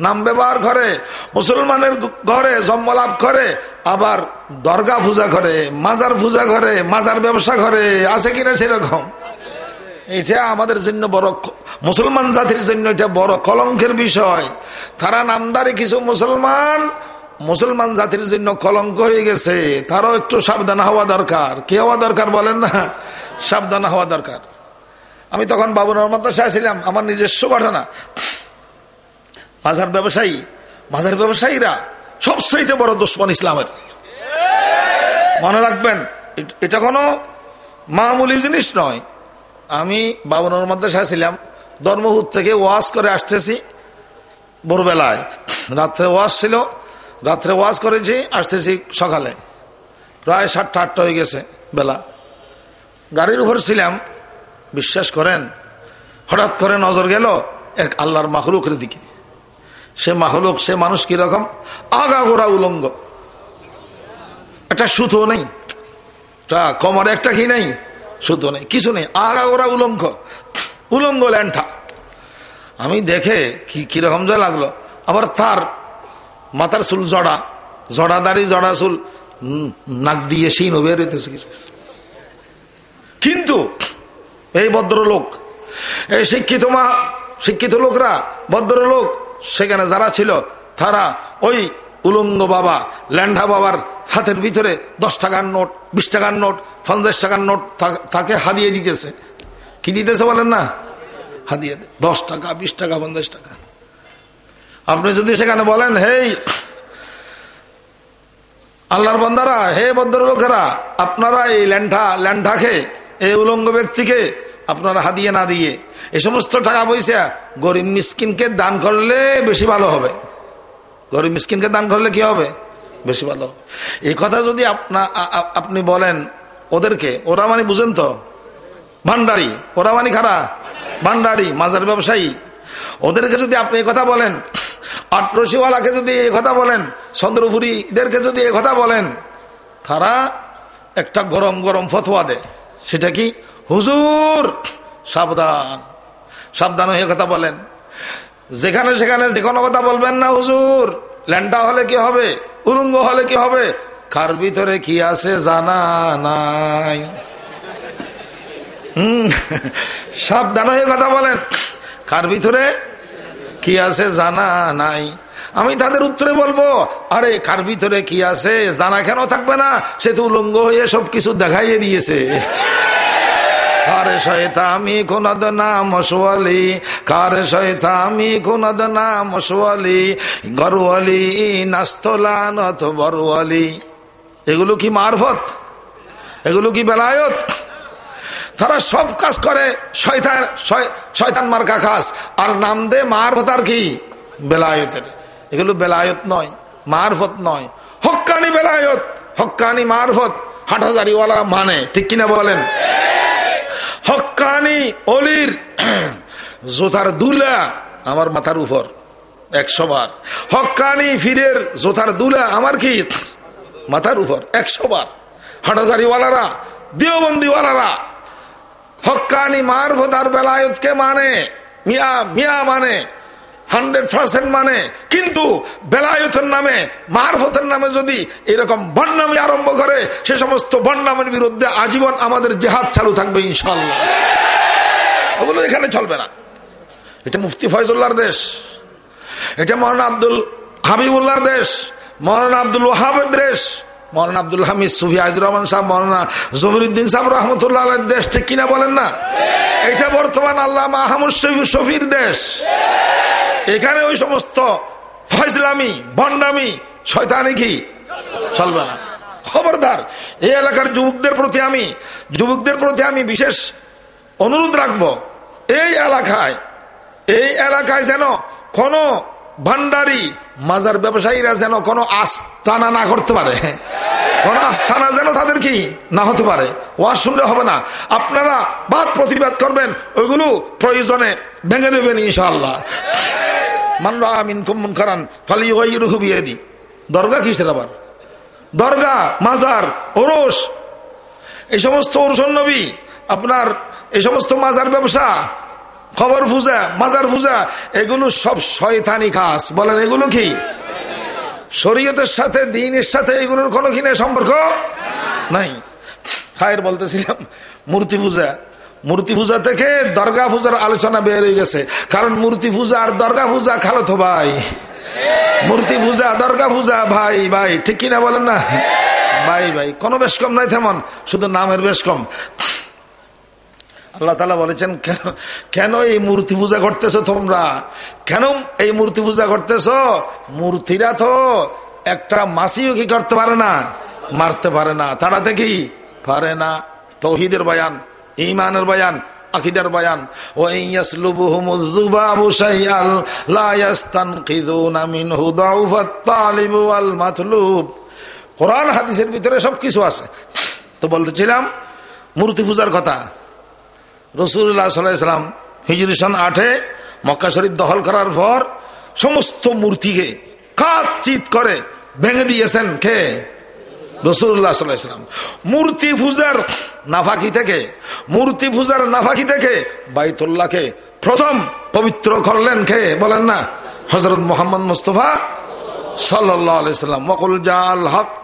নাম ব্যবহার করে, মুসলমানের ঘরে জন্ম লাভ করে, আবার দরগা পূজা করে, মাজার পূজা করে, মাজার ব্যবসা করে, আছে কিনা সেরকম? এটা আমাদের জন্য বড় মুসলমান জাতির জন্য এটা বড় কলঙ্কের বিষয়। তারা নামদারি কিছু মুসলমান মুসলমান জাতির জন্য কলঙ্ক হয়ে গেছে। তারও একটু সাবধান হওয়া দরকার। কে হওয়া দরকার বলেন না? সাবধান হওয়া দরকার। আমি তখন বাবু রহমদ ছিলাম আমার নিজস্ব ঘটনা। মাজার ব্যবসায়ী, মাজার ব্যবসায়ীরা সবচাইতে বড় দুশ্মন ইসলামের। মনে রাখবেন, এটা কোনো মামুলি জিনিস নয়। আমি বাবুনুর মাদ্রাসায় ছিলাম ধর্মহুদ থেকে ওয়াজ করে আসতেছি ভোরবেলায়। রাত্রে ওয়াজ ছিল, রাত্রে ওয়াজ করেছি, আসতেছি সকালে। প্রায় সাতটা, আটটা হয়ে গেছে বেলা। গাড়ির উপর ছিলাম বিশ্বাস করেন? হঠাৎ করে নজর গেল এক আল্লাহর মাহরুকের দিকে। সে মাহলুক সে মানুষ কীরকম আগা গোড়া উলঙ্গ। একটা সুতো নেই। কমরে একটা কি নেই? সুতো নেই, কিছু নেই। আগা গোড়া উলঙ্গ। উলঙ্গ ল্যান্ঠা আমি দেখে কি কীরকম যা লাগল। আবার তার মাথার চুল জড়া। জড়া দাড়ি জড়া চুল। নাক দিয়ে সেই হইতেছে কিন্তু এই ভদ্রলোক। এই শিক্ষিত মা, শিক্ষিত লোকরা, ভদ্রলোক, সেখানে যারা ছিল, তারা ওই উলঙ্গ বাবা, ল্যান্ডা বাবার হাতের ভিতরে দশ টাকার নোট বিশ টাকার নোট পঞ্চাশ টাকার নোট তাকে হারিয়ে দিতেছে। কি দিতেছে বলেন না? হাদিয়ে দশ টাকা বিশ টাকা পঞ্চাশ টাকা আপনি যদি সেখানে বলেন, হেই, আল্লাহর বন্দারা, হে বদ্র লোকেরা আপনারা এই ল্যান্ডা, ল্যান্ডাকে এই উলঙ্গ ব্যক্তিকে আপনারা হাদিয়ে না দিয়ে, এ সমস্ত টাকা পয়সা গরিব মিসকিনকে দান করলে বেশি ভালো হবে। গরিব মিসকিনকে দান করলে কি হবে? বেশি ভালো এই কথা যদি আপনা আপনি বলেন ওদেরকে, ওরা মানে বুঝেন তো? ভান্ডারি। ওরা মানে খারা ভান্ডারি, মাজার ব্যবসায়ী। ওদেরকে যদি আপনি কথা বলেন, আটরসিওয়ালাকে যদি এই কথা বলেন, চন্দ্রপুরীদেরকে যদি এই কথা বলেন, তারা একটা গরম গরম ফতোয়া দেয়। সেটা কি? হুজুর, সাবধান। সাবধান হয়ে কথা বলেন। যেখানে সেখানে যে কোনো কথা বলবেন না, হুজুর। ল্যান্ডা হলে কি হবে? উরুঙ্গ হলে কি হবে? কার ভিতরে কি আছে জানা নাই। সাবধান হয়ে কথা বলেন। কার ভিতরে কি আছে জানা নাই। আমি তাদের উত্তরে বলব, আরে কার ভিতরে কি আছে জানা কেন থাকবে না? সে তো উলঙ্গ হয়ে সবকিছু দেখাইয়ে দিয়েছে। কার শয়তামি কোনদ নাম সোয়ালি? কার শয়তামি কোনদ নাম সোয়ালি? গরুয়ালি নাস্তলানত বরুয়ালি এগুলো কি মারফত? এগুলো কি বেলায়ত? তারা সব কাজ করে, শয়তান শয়তান মার্কা কাজ। আর নাম দে মারফত আর কি? বেলায়তের। এগুলো বেলায়ত নয়, মারফত নয়। হক্কানি বেলায়ত হক্কানি মারফত। হাটাজারিওয়ালা মানে ঠিক কিনা বলেন? হক্কানি অলির জোথার দুলা আমার মাথার উপর, একশো বার। হকানি ফিরের জোথার দুলা আমার কি? মাথার উপর, একশো বার। হাটাজারিওয়ালারা, দিওবন্দিওয়ালারা, হকানি মারফতার বেলায়তকে মানে মিয়া মিয়া মানে হান্ড্রেড পার্সেন্ট মানে কিন্তু বেলায়তের নামে, মারফতের নামে যদি এরকম বন্যামি আরম্ভ করে, সে সমস্ত বন্যামের বিরুদ্ধে আজীবন আমাদের জেহাদ চালু থাকবে ইনশাল্লাহ ওগুলো এখানে চলবে না। এটা মুফতি ফয়জুল্লাহর দেশ, এটা মহান আব্দুল হাবিবুল্লাহর দেশ মহানা আব্দুল ওহাবের দেশ, মৌলানা আব্দুল হামিদ সুফি আজুর রহমান সাহেব, মৌলানা জমিরুদ্দিন সাহেব রহমতুল্লাহ দেশ, ঠিক কিনা বলেন না? এটা বর্তমান আল্লাহ মাহমুদ শফির দেশ। এখানে ওই সমস্ত ফয়সলামি বন্ডামি, শয়তানি কি? চলবে না। খবরদার, এই এলাকার যুবকদের প্রতি আমি, যুবকদের প্রতি আমি বিশেষ অনুরোধ রাখব। এই এলাকায় এই এলাকায় যেন কোনো ভান্ডারি, মাজার ব্যবসায়ীরা যেন কোনো আস্থানা না করতে পারে। কোনো আস্থানা যেন তাদের কি না হতে পারে? ওয়াজ শুনলে হবে না। আপনারা বাদ প্রতিবাদ করবেন, ওইগুলো প্রয়োজনে ভেঙে দেবেন ইনশাল্লাহ মানরা আমিন কুমন খারান ফালি ওই রুহুবিয়ে দি দরগা কিসের আবার? দরগা, মাজার, ওরস, এই সমস্ত ওরসন নবী, আপনার এই সমস্ত মাজার ব্যবসা, খবর পূজা, মাজার পূজা, এগুলো সব শয়তানি কাজ। বলেন, এগুলো কি? শরীয়তের সাথে, দিনের সাথে এগুলোর কোনো কিনে সম্পর্ক? নাই। খায়ের বলতেছিলাম, মূর্তি পূজা মূর্তি পূজা থেকে দরগা পূজার আলোচনা বের হয়ে গেছে। কারণ মূর্তি পূজা আর দরগা পূজা খালো তো ভাই। মূর্তি পূজা, দর্গা পূজা, ভাই ভাই, ঠিক কিনা বলেন না? ভাই ভাই, কোনো বেশ কম নাই তেমন, শুধু নামের বেশ কম। আল্লাহ তালা বলেছেন, কেন কেন এই মূর্তি পূজা করতেছো তোমরা? কেন এই মূর্তি পূজা করতেছ? মূর্তিরা তো একটা মাসিও কি করতে পারে না? মারতে পারে না। তারা কি পারে না। তৌহিদের বয়ান। ইমানের বয়ান, আকিদার বয়ান ও কোরআন, হাদিসের ভিতরে সবকিছু আছে। তো বলতেছিলাম, মূর্তি পূজার কথা। রসুল্লাহ সাল্লাম হিজুরি সন আটে, মক্কা শরীফ দখল করার পর সমস্ত মূর্তিকে কাক চিত করে ভেঙে দিয়েছেন কে? রসুল্লাহ সাল্লাম, মূর্তি পূজার নাফাকি থেকে, মূর্তি পূজার নাফাকি থেকে বাইতুল্লাহকে প্রথম পবিত্র করলেন কে? বলেন না হজরত মোহাম্মদ মুস্তফা সাল্লাম। মকুল জাল হক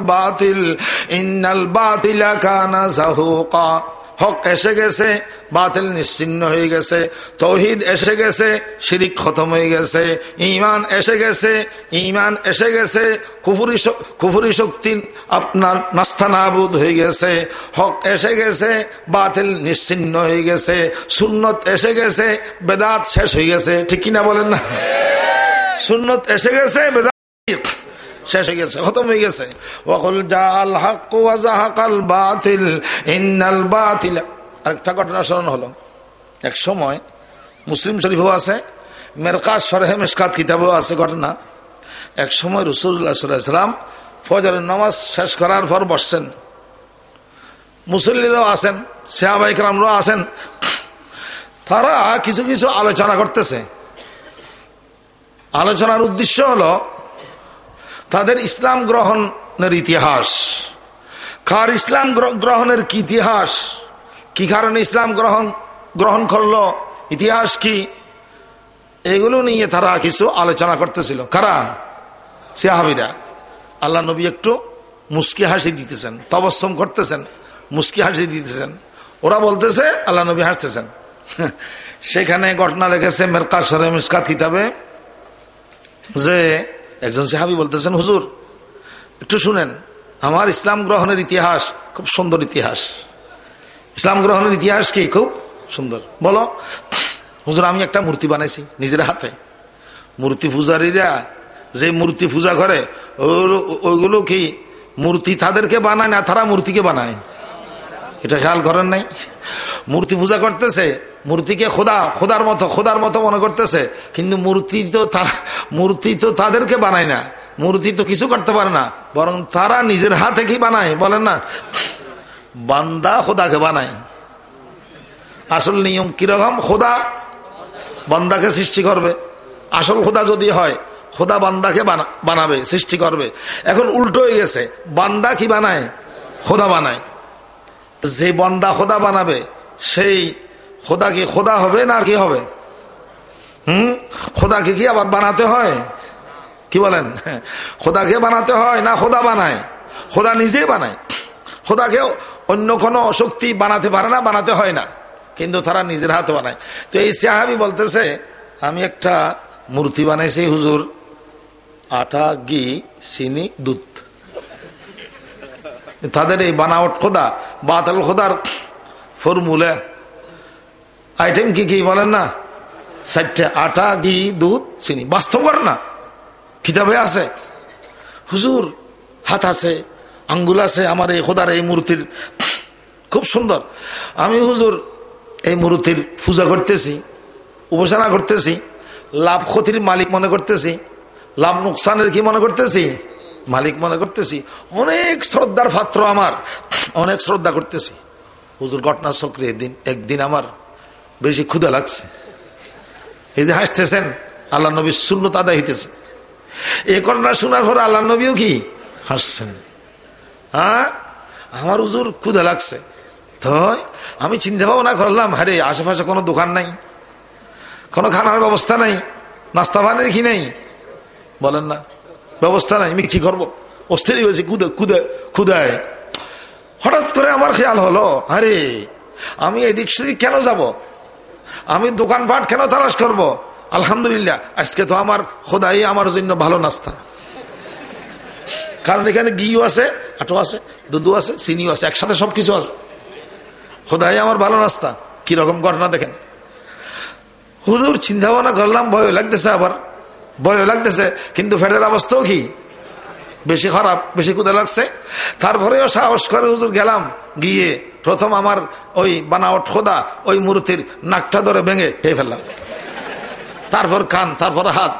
বাতিল, ইন্নাল বাতিলা হক এসে গেছে, বাতিল নিশ্চিন্ন হয়ে গেছে, তৌহিদ এসে গেছে, শিরিক খতম হয়ে গেছে ইমান এসে গেছে ইমান এসে গেছে, কুফুরি কুফুরি শক্তি আপনার নাস্তানাবুদ হয়ে গেছে, হক এসে গেছে, বাতিল নিশ্চিন্ন হয়ে গেছে, সুন্নত এসে গেছে, বেদাত শেষ হয়ে গেছে, ঠিক কিনা বলেন না? সুন্নত এসে গেছে, বেদাত শেষ হয়ে গেছে, খতম হয়ে গেছে। ওয়াকুল জাল হক ওয়াজাহাকাল বাতিল, ইন্নাল বাতিল। আরেকটা ঘটনা স্মরণ হলো। এক সময় মুসলিম শরীফও আছে, মেরকাজ, সরহে মেসকাত কিতাবও আছে ঘটনা। এক সময় রসুল্লাহ সাল্লাম ফজরের নামাজ শেষ করার পর বসছেন। মুসল্লিরাও আছেন সেহাবাইকরামরাও আছেন। তারা কিছু কিছু আলোচনা করতেছে। আলোচনার উদ্দেশ্য হলো তাদের ইসলাম গ্রহণের ইতিহাস। কার ইসলাম গ্রহণের কি ইতিহাস? কি কারণে ইসলাম গ্রহণ গ্রহণ করল? ইতিহাস কি? এগুলো নিয়ে তারা কিছু আলোচনা করতেছিল। কারা? সিয়াহাবিরা আল্লাহ নবী একটু মুস্কি হাসি দিতেছেন তবসম করতেছেন, মুস্কি হাসি দিতেছেন। ওরা বলতেছে, আল্লাহ নবী হাসতেছেন। সেখানে ঘটনা লেগেছে মেরকা সরে মিসকাত কিতাবে, যে একজন সাহাবি বলতেছেন, হুজুর, একটু শুনেন, আমার ইসলাম গ্রহণের ইতিহাস খুব সুন্দর ইতিহাস। ইসলাম গ্রহণের ইতিহাস কি? খুব সুন্দর। বলো, হুজুর, আমি একটা মূর্তি বানাইছি নিজের হাতে। মূর্তি পূজারীরা যে মূর্তি পূজা করে ওইগুলো কি মূর্তি তাদেরকে বানায় না তারা মূর্তিকে বানায়? এটা খেয়াল করেন নাই? মূর্তি পূজা করতেছে মূর্তিকে খোদা, খোদার মতো খোদার মতো মনে করতেছে। কিন্তু মূর্তি তো মূর্তি তো তাদেরকে বানায় না। মূর্তি তো কিছু করতে পারে না। বরং তারা নিজের হাতে কি বানায়, বলেন না? বান্দা খোদাকে বানায়। আসল নিয়ম কীরকম? খোদা বান্দাকে সৃষ্টি করবে। আসল খোদা যদি হয়, খোদা বান্দাকে বানাবে, সৃষ্টি করবে। এখন উল্টো হয়ে গেছে। বান্দা কি বানায়? খোদা বানায়। যে বন্দা খোদা বানাবে, সেই খোদা কি খোদা হবে না আর কি হবে? হুম? খোদাকে কি আবার বানাতে হয়? কি বলেন? খোদাকে বানাতে হয় না খোদা বানায়? খোদা নিজেই বানায়। খোদাকে অন্য কোনো শক্তি বানাতে পারে না, বানাতে হয় না। কিন্তু তারা নিজের হাতে বানায়। তো এই সাহাবি বলতেছে, আমি একটা মূর্তি বানাইছি হুজুর। আটা, ঘি, চিনি, দুধ। তাদের এই বানাওট খোদা, বাতাল খোদার ফর্মুলা। আইটেম কি কি বলেন না? চারটে আটা, ঘি, দুধ, চিনি। বাস্তব করে না। কিতাবে আছে। হুজুর, হাত আছে, আঙ্গুল আছে, আমার এই খোদার এই মূর্তির। খুব সুন্দর। আমি হুজুর, এই মূর্তির পূজা করতেছি, উপাসনা করতেছি, লাভ ক্ষতির মালিক মনে করতেছি, লাভ নোকসানের কি মনে করতেছি? মালিক মনে করতেছি। অনেক শ্রদ্ধার পাত্র আমার। অনেক শ্রদ্ধা করতেছি। হুজুর ঘটনা চক্রে দিন একদিন আমার বেশি ক্ষুদা লাগছে। এই যে হাসতেছেন, আল্লাহ নবীর শূন্যত আদায় হইতেছে। এ ঘটনা শোনার পর আল্লাহ নবীও কি? হাসছেন। হ্যাঁ? আমার উজুর ক্ষুদা লাগছে। তো আমি চিন্তা ভাবনা করলাম, হারে, আশেপাশে কোনো দোকান নাই, কোনো খানার ব্যবস্থা নাই, নাস্তা পানির কি নেই? বলেন না, ব্যবস্থা নাই, আমি কি করব? অস্থির হয়েছে কুদে কুদে ক্ষুদায় হঠাৎ করে আমার খেয়াল হলো, আরে, আমি এদিক সেদিক কেন যাব। আমি দোকানপাট কেন তালাশ করব। আলহামদুলিল্লাহ, আজকে তো আমার খোদাই আমার জন্য ভালো নাস্তা। কারণ এখানে ঘিও আছে, আটো আছে দুধু আছে, চিনিও আছে, একসাথে সবকিছু আছে। খোদাই আমার ভালো নাস্তা, কীরকম ঘটনা দেখেন। হুদুর চিন্তা ভাবনা করলাম ভয় লাগতেছে আবার ভয় লাগতেছে, কিন্তু ফেটের অবস্থাও কি? বেশি খারাপ, বেশি কুদে লাগছে। তারপরেও সাহস করে হুজুর গেলাম, গিয়ে প্রথম আমার ওই বানাওট খোদা, ওই মূর্তির নাকটা ধরে ভেঙে খেয়ে ফেললাম। তারপর কান, তারপর হাত।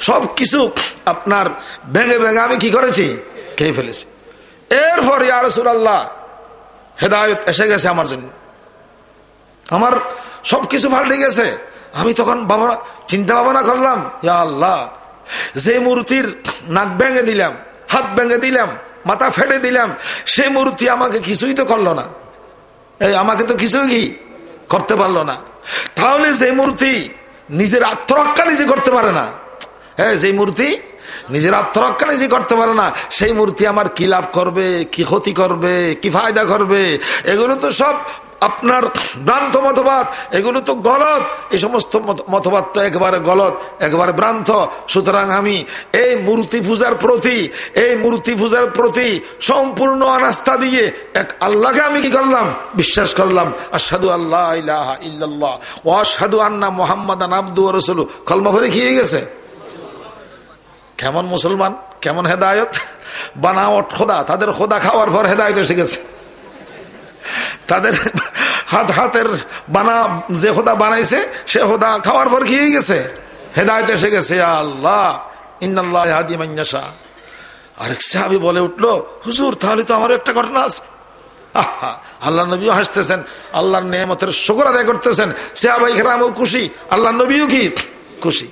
সব কিছু আপনার ভেঙে ভেঙে আমি কি করেছি? খেয়ে ফেলেছি। এরপর ইয়ারসুল আল্লাহ হেদায়ত এসে গেছে আমার জন্য। আমার সব কিছু পাল্টে গেছে। আমি তখন বাবা চিন্তা ভাবনা করলাম, ইয়া আল্লাহ যে মূর্তির নাক ভেঙে দিলাম, হাত ভেঙে দিলাম, মাথা ফেটে দিলাম, সে মূর্তি আমাকে কিছুই তো করল না। এই আমাকে তো কিছুই কি করতে পারল না। তাহলে যে মূর্তি নিজের আত্মরক্ষা নিজে করতে পারে না। হ্যাঁ যে মূর্তি নিজের আত্মরক্ষা নিজে করতে পারে না, সেই মূর্তি আমার কি লাভ করবে, কি ক্ষতি করবে, কি ফায়দা করবে, এগুলো তো সব আপনার ভ্রান্ত মতবাদ, এগুলো তো গলত। এই সমস্ত মতবাদ তো একবারে গলত, একবারে ভ্রান্ত। সুতরাং আমি এই মূর্তি পূজার প্রতি, এই মূর্তি পূজার প্রতি সম্পূর্ণ অনাস্থা দিয়ে এক আল্লাহকে আমি কি করলাম? বিশ্বাস করলাম। আসাদু আল্লাহ ইল্লাল্লাহ ও আসাদু আন্না মোহাম্মদ আব্দু রসুল। কলমা ভরে খেয়ে গেছে? কেমন মুসলমান? কেমন হেদায়ত? বানাওট খোদা, তাদের খোদা খাওয়ার পর হেদায়ত এসে গেছে। তাদের হাত হাতের বানা, যে খোদা বানাইছে, সে খোদা খাওয়ার পর খেয়ে গেছে? হেদায়ত এসে গেছে আল্লাহ ইন্দাল্লাহ হাদি আরেক সাহাবি বলে উঠল, হুজুর, তাহলে তো আমার একটা ঘটনা আছে। আল্লাহ নবীও হাসতেছেন, আল্লাহর নিয়মতের শকর আদায় করতেছেন। সাহাবাই খেরামও খুশি আল্লাহ নবীও কি? খুশি।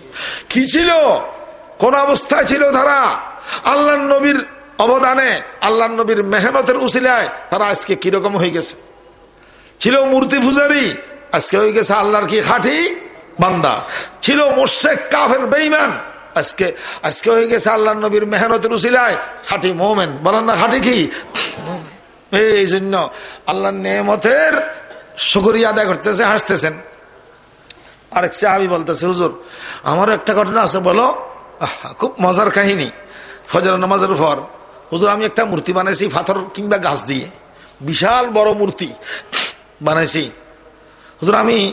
কি ছিল? কোন অবস্থায় ছিল তারা? আল্লাহ নবীর অবদানে আল্লাহ নবীর মেহনতের উসিলায় তারা আজকে কীরকম হয়ে গেছে। ছিল মূর্তি পূজারি, আজকে হয়ে গেছে আল্লাহর কি খাটি বান্দা। ছিল মোর্শেক কাফের বেইমান আজকে আজকে হয়ে গেছে আল্লাহ নবীর মেহনতের উসিলায় খাটি মোমেন। বলেন না খাটি কি? এই জন্য আল্লাহ নেমতের সুকরিয়া আদায় করতেছে, হাসতেছেন। আরেক সাহাবি বলতেছে, হুজুর, আমারও একটা ঘটনা আছে, বলো। খুব মজার কাহিনী। ফজর নামাজের পর হুজুর, আমি একটা মূর্তি বানাইছি পাথর কিংবা গাছ দিয়ে। বিশাল বড় মূর্তি বানাইছি। হুজুর, আমি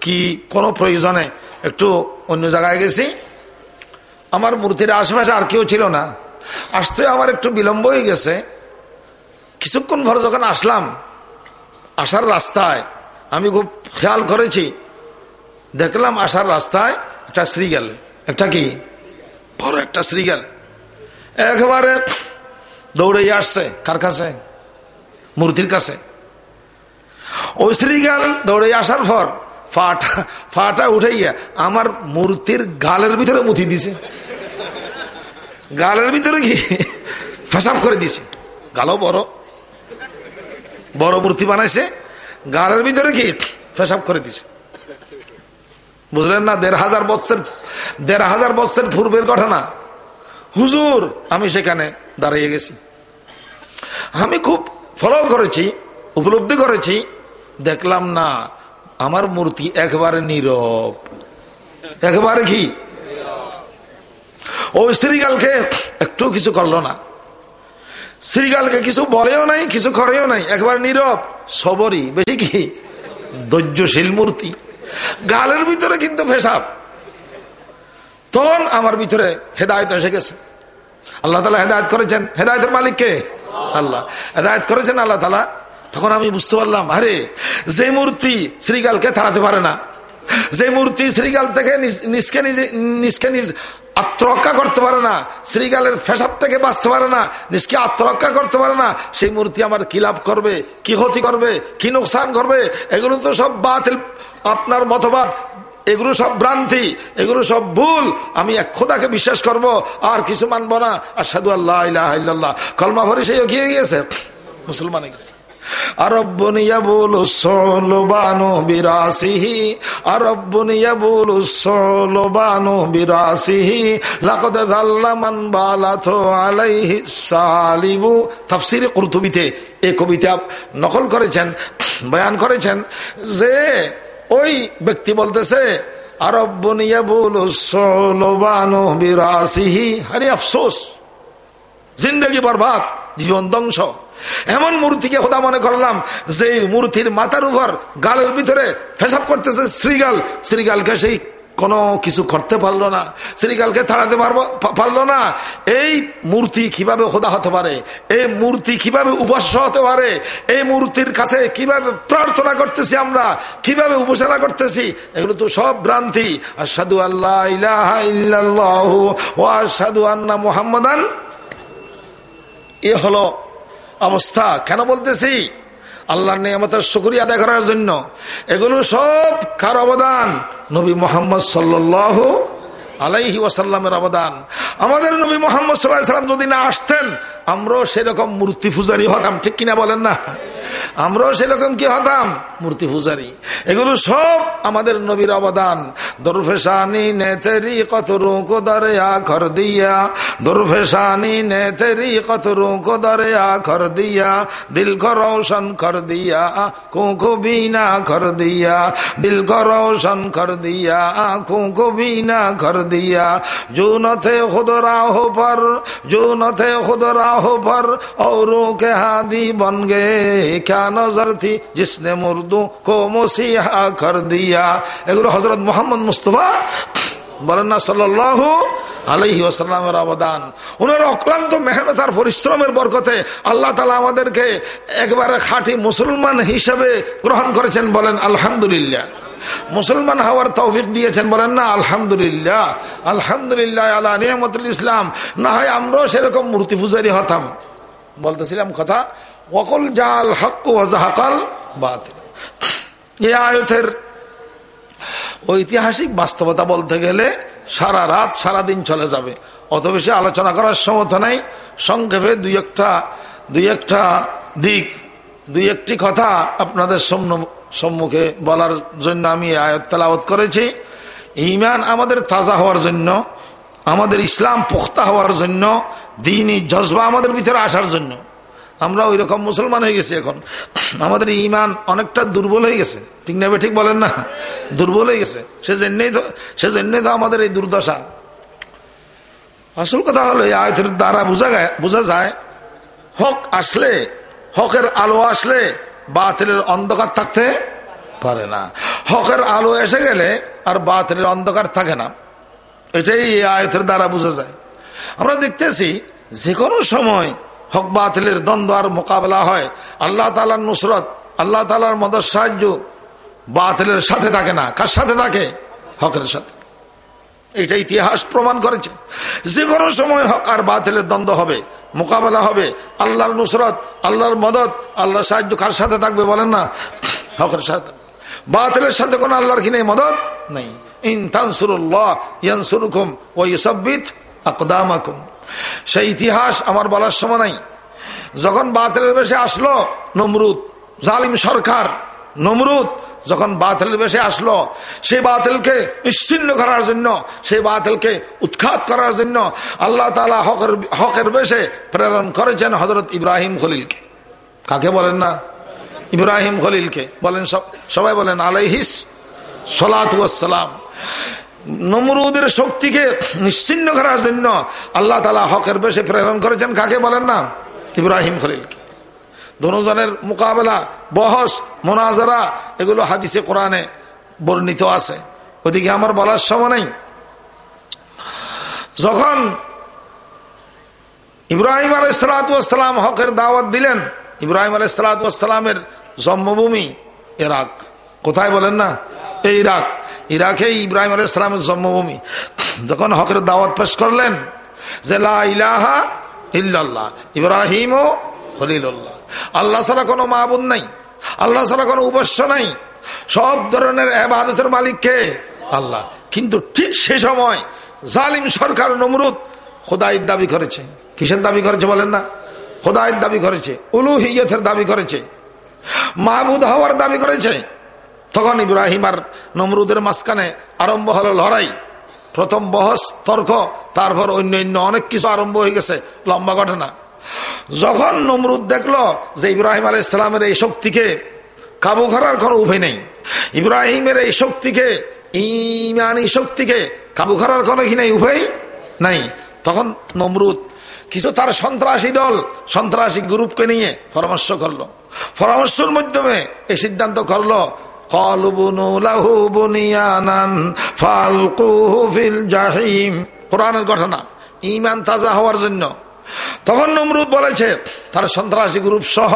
কি কোনো প্রয়োজনে একটু অন্য জায়গায় গেছি? আমার মূর্তির আশেপাশে আর কেউ ছিল না। আসতে আমার একটু বিলম্ব হয়ে গেছে। কিছুক্ষণ পরে যখন আসলাম, আসার রাস্তায় আমি খুব খেয়াল করেছি। দেখলাম আসার রাস্তায় একটা শ্রীগেল। একটা কি? বড় একটা শ্রীগেল। একেবারে দৌড়ে আসছে। কার কাছে? মূর্তির কাছে। ওই শ্রীগাল দৌড়ে আসার পর ফাটা ফাটা উঠাইয়া আমার মূর্তির গালের ভিতরে মুথি দিছে। গালের ভিতরে কি? ফেসাব করে দিছে। গালও বড়। বড় মূর্তি বানাইছে। গালের ভিতরে কি? ফেসাব করে দিছে। বুঝলেন না, দেড় হাজার বৎসের, দেড় হাজার বৎসের পূর্বের ঘটনা। হুজুর, আমি সেখানে দাঁড়িয়ে গেছি। আমি খুব ফলো করেছি, উপলব্ধি করেছি। দেখলাম না, আমার মূর্তি একবারে নীরব। একবারে কি? ও শ্রীকালকে একটু কিছু করল না। শ্রীকালকে কিছু বলেও নাই, কিছু করেও নাই, একবার নীরব। সবরই, বেশি কি? ধৈর্যশীল মূর্তি। গালের ভিতরে কিন্তু ফেসাব তখন আমার ভিতরে হেদায়ত এসে গেছে। আল্লাহ তালা হেদায়ত করেছেন। হেদায়তের মালিক কে আল্লাহ হেদায়ত করেছেন আল্লাহ তালা তখন আমি বুঝতে পারলাম, আরে, যে মূর্তি শ্রীকালকে থাড়াতে পারে না। যে মূর্তি শ্রীকাল থেকে নিজকে নিজে নিজকে নিজ আত্মরক্ষা করতে পারে না শ্রীকালের ফেসাব থেকে বাঁচতে পারে না, নিজকে আত্মরক্ষা করতে পারে না, সেই মূর্তি আমার কি লাভ করবে, কি ক্ষতি করবে, কি নোকসান করবে, এগুলো তো সব বাতিল। আপনার মতবাদ এগুলো সব ভ্রান্তি, এগুলো সব ভুল। আমি এক খোদাকে বিশ্বাস করব, আর কিছু মানব না। আর সাধু আল্লাহ কলমা ভরি সেই গিয়ে গিয়েছে। মুসলমানে গেছে এই কবিতা নকল করেছেন, বয়ান করেছেন যে ওই ব্যক্তি বলতেছে ইয়াবুল সোলবানু বিরাসিহি। আরে আফসোস, জিন্দগি বরবাদ, জীবন ধ্বংস। এমন মূর্তিকে খোদা মনে করলাম যে মূর্তির মাথার উপর গালের ভিতরে ফেসাব করতেছে শ্রীগাল। শ্রীগালকে সেই কোনো কিছু করতে পারল না। শ্রীকালকে থাড়াতে পারব পারল না। এই মূর্তি কীভাবে খোদা হতে পারে? এই মূর্তি কীভাবে উপাস্য হতে পারে? এই মূর্তির কাছে কীভাবে প্রার্থনা করতেছি আমরা? কীভাবে উপাসনা করতেছি? এগুলো তো সব ভ্রান্তি। আর সাধু আল্লাহ ও সাধু আন্না মোহাম্মদান। এ হলো অবস্থা। কেন বলতেছি? আল্লাহর নিয়ামতের শুক্রিয়া আদায় করার জন্য এগুলো সব কার অবদান? নবী মোহাম্মদ সাল্লাহ আলাইহি ওয়াসাল্লামের অবদান। আমাদের নবী মোহাম্মদ সাল্লাহ সাল্লাম যদি না আসতেন, আমরাও সেরকম মূর্তি পূজারি হতাম, ঠিক কিনা বলেন না? আমরাও সেরকম কি হতাম মূর্তি পূজারি এগুলো সব আমাদের নবীর অবদান দরফেশানি নেতেরি কত রুকো দরে আখর দিয়া দরফেশানি নেতেরি কত রুকো দরে আখর দিয়া দিল কো রোশন কর দিয়া কুকু বিনা কর দিয়া দিল কো রোশন কর দিয়া কুকু বিনা কর दिया जो न थे खुद राह पर जो न थे खुद राह पर औरों के हादी बन गए क्या नजर थी जिसने मुर्दू को मसीहा कर दिया এগুলো হজরত মোহাম্মদ মুস্তফা বলেন না সাল্লাহ আলহি আসাল্লামের অবদান ওনার অক্লান্ত মেহনত আর পরিশ্রমের বরকতে আল্লাহ তালা আমাদেরকে একবারে খাঁটি মুসলমান হিসেবে গ্রহণ করেছেন বলেন আলহামদুলিল্লাহ মুসলমান হওয়ার তৌফিক দিয়েছেন বলেন না আলহামদুলিল্লাহ আলহামদুলিল্লাহ আল্লাহ নিয়ামতুল ইসলাম না হয় আমরাও সেরকম মূর্তি পূজারি হতাম বলতেছিলাম কথা ওকল জাল হক ওয়াজাহাকাল বাতিল। এই আয়তের ঐতিহাসিক বাস্তবতা বলতে গেলে সারা রাত, সারা দিন চলে যাবে। অত বেশি আলোচনা করার সমর্থ নাই। সংক্ষেপে দুই একটা দুই একটা দিক, দুই একটি কথা আপনাদের সম্মুখে বলার জন্য আমি আয়ত তালাবত করেছি। ইমান আমাদের তাজা হওয়ার জন্য, আমাদের ইসলাম পোখতা হওয়ার জন্য দিনই জজবা আমাদের ভিতরে আসার জন্য। আমরা ওই রকম মুসলমান হয়ে গেছি এখন। আমাদের ইমান অনেকটা দুর্বল হয়ে গেছে। ঠিক নেবে ঠিক বলেন না? দুর্বল হয়ে গেছে। সে জন্যই তো সে জন্যই তো আমাদের এই দুর্দশা। আসল কথা হলো, এই আয়তের দ্বারা বোঝা যায় বোঝা যায়, হক আসলে, হকের আলো আসলে বাতিলের অন্ধকার থাকতে পারে না। হকের আলো এসে গেলে আর বাতিলের অন্ধকার থাকে না। এটাই আয়তের দ্বারা বোঝা যায়। আমরা দেখতেছি যে কোনো সময় হক বাতিলের দ্বন্দ্ব আর মোকাবেলা হয়। আল্লাহ তালার নুসরত, আল্লাহ তালার মদত সাহায্য বাতিলের সাথে থাকে না। কার সাথে থাকে? হকের সাথে। এটা ইতিহাস প্রমাণ করেছে। যে কোনো সময় হক আর বাতিলের দ্বন্দ্ব হবে, মোকাবেলা হবে। আল্লাহর নুসরত, আল্লাহর মদত, আল্লাহর সাহায্য কার সাথে থাকবে বলেন না? হকের সাথে। বাতিলের সাথে কোনো আল্লাহর কি নেই? মদত নেই। ইন তানসুরুল্লাহ ইয়ানসুরুকুম ও ইউসাব্বিত আকদামাকুম। সেই ইতিহাস আমার বলার সময় নাই। যখন বাতিলের বেশে আসলো নমরুদ, জালিম সরকার, নমরুদ যখন বাতিলের বেশে আসলো, সেই বাতিলকে নিশ্চিন্ন করার জন্য, সেই বাতিলকে উৎখাত করার জন্য আল্লাহ তালা হকের হকের বেশে প্রেরণ করেছেন হজরত ইব্রাহিম খলিলকে। কাকে বলেন না? ইব্রাহিম খলিলকে। বলেন সবাই বলেন, আলাইহিস সালাম নমরুদের শক্তিকে নিশ্চিন্ন করার জন্য আল্লাহ তালা হকের বেশে প্রেরণ করেছেন। কাকে বলেন না? ইব্রাহিম খলিলকে। দুজনের মোকাবেলা, বহস, মোনাজারা, এগুলো হাদিসে, কোরআনে বর্ণিত আছে। ওদিকে আমার বলার সময় নেই। যখন ইব্রাহিম আলাইসালাম হকের দাওয়াত দিলেন, ইব্রাহিম আলাইসালামের জন্মভূমি ইরাক। কোথায় বলেন না? এই ইরাক। ইরাকে ইব্রাহিম আলাইসালামের জন্মভূমি। যখন হকের দাওয়াত পেশ করলেন যে ইলাহা ইল্লাল্লাহ, ইব্রাহিম ও হলিল্লাহ আল্লাহ ছাড়া কোনো মাহবুদ নাই, আল্লাহ ছাড়া কোনো উপাস্য নাই। সব ধরনের আবাদতের মালিককে আল্লাহ। কিন্তু ঠিক সে সময় জালিম সরকার নমরুদ খোদাইয়ের দাবি করেছে। কিসের দাবি করেছে বলেন না? খোদাইয়ের দাবি করেছে উলু হিয়তের দাবি করেছে মাহবুদ হওয়ার দাবি করেছে। তখন ইব্রাহিম আর নমরুদের মাঝখানে আরম্ভ হলো লড়াই। প্রথম বহস, তর্ক, তারপর অন্য অন্য অনেক কিছু আরম্ভ হয়ে গেছে, লম্বা ঘটনা। যখন নমরুদ দেখল যে ইব্রাহিম আলাই ইসলামের এই শক্তিকে কাবু করার কোনো উপায় নেই, ইব্রাহিমের এই শক্তিকে, ইমানি শক্তিকে কাবু করার কোনো কি নেই, উপায় নাই। তখন নমরুদ কিছু তার সন্ত্রাসী দল, সন্ত্রাসী গ্রুপকে নিয়ে পরামর্শ করল। পরামর্শের মাধ্যমে এই সিদ্ধান্ত করল কোরআনের ঘটনা ইমান তাজা হওয়ার জন্য। তখন নমরুদ বলেছে, তার সন্ত্রাসী গ্রুপ সহ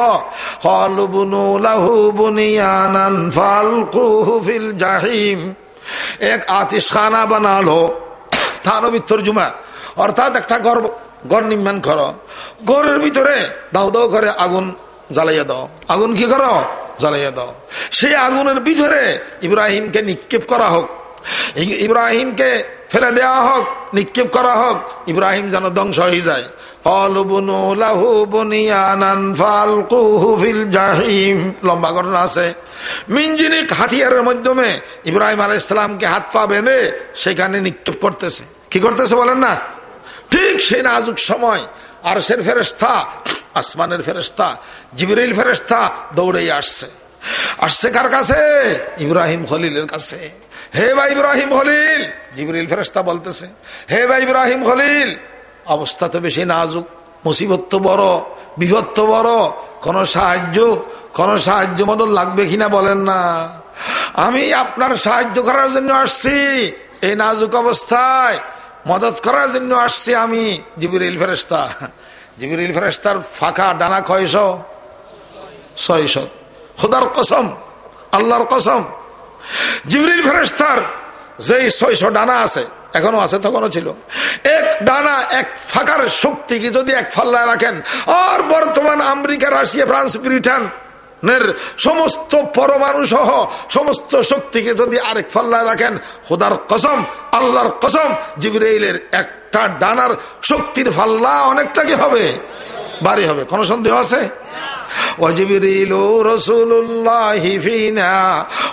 ফিল জাহিম। এক আতিশখানা বানালো, তার তর্জুমা অর্থাৎ একটা গর্ব গড় নির্মাণ করো। গড়ের ভিতরে দাও দাও করে আগুন জ্বালাইয়া দাও। আগুন কি করো? জ্বালাইয়া দাও। সেই আগুনের ভিতরে ইব্রাহিমকে নিক্ষেপ করা হোক। ইব্রাহিমকে ফেলে দেওয়া হোক, নিক্ষেপ করা হোক, ইব্রাহিম যেন ধ্বংস হয়ে যায়। লম্বা আছে। হাতিয়ারের মাধ্যমে হাত পা বেঁধে সেখানে নিক্ষেপ করতেছে। কি করতেছে বলেন না? ঠিক সেই নাজুক সময় আর সের ফেরেস্তা আসমানের ফেরেস্তা জিবরিল ফেরেস্তা দৌড়ে আসছে। আসছে কার কাছে? ইব্রাহিম খলিলের কাছে। হে ভাই ইব্রাহিম খলিল জিবরিল ফেরেস্তা বলতেছে, হে ভাই ইব্রাহিম খলিল, অবস্থা তো বেশি নাজুক, মুসিবত তো বড়, বিপদ তো বড়, কোন সাহায্য কোন সাহায্য মদত লাগবে কিনা বলেন না। আমি আপনার সাহায্য করার জন্য আসছি, এই নাজুক অবস্থায়। মদত করার জন্য আসছি আমি, জিবরিল ফেরেস্তা জিবরিল ফেরেস্তার ফাঁকা ডানা কয়শ? ছয়শো। খোদার কসম, আল্লাহর কসম। জিবরিল ফেরেস্তার যেই ছয়শো ডানা আছে, এখনও আছে তখনও ছিল। এক ডানা, এক ফাঁকার শক্তিকে যদি এক ফাল্লায় রাখেন? আর বর্তমান আমেরিকা, রাশিয়া, ফ্রান্স, ব্রিটেন সমস্ত পরমাণু সহ সমস্ত শক্তিকে যদি আরেক ফাল্লায় রাখেন, খোদার কসম, আল্লাহর কসম, জিবরাইলের একটা ডানার শক্তির ফাল্লা অনেকটা কি হবে? বাড়ি হবে। কোনো সন্দেহ আছে? وجبريل رسول الله فينا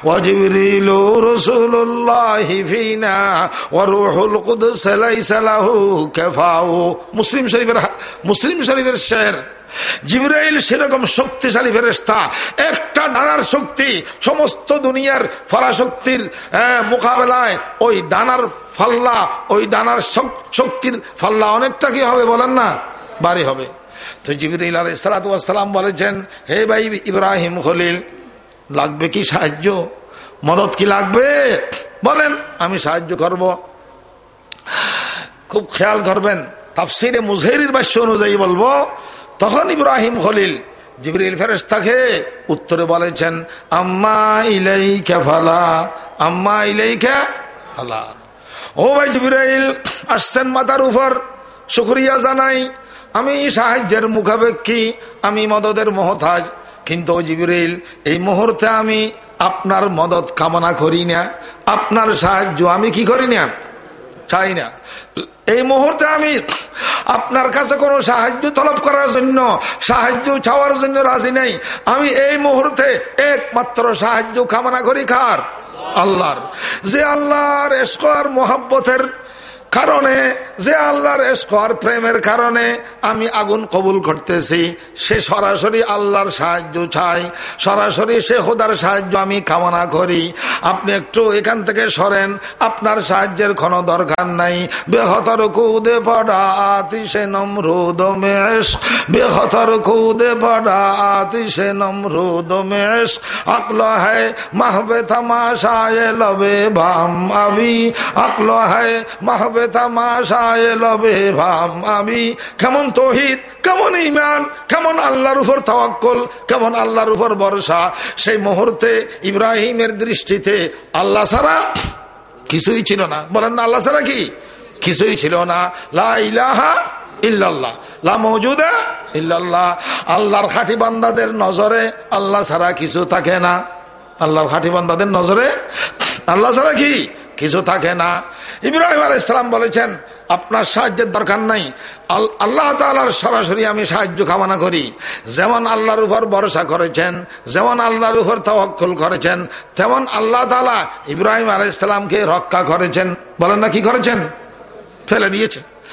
وجبريل رسول الله فينا وروح القدس ليس له كفاو মুসলিম শরীফের মুসলিম শরীফের শের জিব্রাইল সেরকম শক্তিশালী ফেরেস্তা একটা ডানার শক্তি সমস্ত দুনিয়ার ফরাশক্তির মোকাবেলায় ওই ডানার ফাল্লা ওই ডানার শক্তির ফাল্লা অনেকটা কি হবে বলেন না বাড়ি হবে তো জিবরিল আলাই সালাতাম বলেছেন, হে ভাই ইব্রাহিম খলিল, লাগবে কি সাহায্য? মদত কি লাগবে? বলেন, আমি সাহায্য করব। খুব খেয়াল করবেন তাফসিরে মুজহেরির বাস্য অনুযায়ী বলব, তখন ইব্রাহিম খলিল জিবরিল ফেরেস্তাকে উত্তরে বলেছেন, আম্মা ইলাইকা ফালা, আম্মা ইলাইকা ফালা। ও ভাই জিবরাইল আসছেন মাথার উপর, শুক্রিয়া জানাই। আমি সাহায্যের মুখাপেক্ষী, আমি মদদের মহতাজ। কিন্তু জিবরিল, এই মুহূর্তে আমি আপনার মদত কামনা করি না। আপনার সাহায্য আমি কি করি না? চাই না। এই মুহূর্তে আমি আপনার কাছে কোনো সাহায্য তলব করার জন্য, সাহায্য চাওয়ার জন্য রাজি নেই। আমি এই মুহূর্তে একমাত্র সাহায্য কামনা করি কার? আল্লাহর। যে আল্লাহর এসকর মোহাব্বতের কারণে যে আল্লাহর এসকর প্রেমের কারণে আমি আগুন কবুল করতেছি, সে সরাসরি আল্লাহর সাহায্য চাই, সরাসরি সে হোদার সাহায্য আমি কামনা করি। আপনি একটু এখান থেকে সরেন, আপনার সাহায্যের কোনো দরকার নাই। বেহতর কুদে পড়া আতিশে নমরুদ মেষ বেহতর কুদে পড়া আতিশে নমরুদ মেষ। আকল হ্যায় মাহবে থামাশায় লবে ভাম আবি, আকল হ্যায় মাহবে আমি কেমন কেমন ইমান কেমন আল্লাহর উপর কেমন আল্লাহর উপর সেই মুহূর্তে ইব্রাহিমের দৃষ্টিতে আল্লাহ ছাড়া কিছুই ছিল না। বলেন না, আল্লাহ ছাড়া কি? কিছুই ছিল না। লা ইল্লাল্লাহ। লা মৌজুদা ইল্লাল্লাহ। আল্লাহর খাটি বান্দাদের নজরে আল্লাহ ছাড়া কিছু থাকে না। আল্লাহর খাটি বান্দাদের নজরে আল্লাহ ছাড়া কি? কিছু থাকে না। ইব্রাহিম আল ইসলাম বলেছেন, আপনার সাহায্যের দরকার নাই। আল্লাহ তালার সরাসরি আমি সাহায্য কামনা করি। যেমন আল্লাহর উপর ভরসা করেছেন, যেমন আল্লাহর উপর তওয়াক্কুল করেছেন, তেমন আল্লাহ তালা ইব্রাহিম আল ইসলামকে রক্ষা করেছেন। বলেন না কি করেছেন? ফেলে দিয়েছে।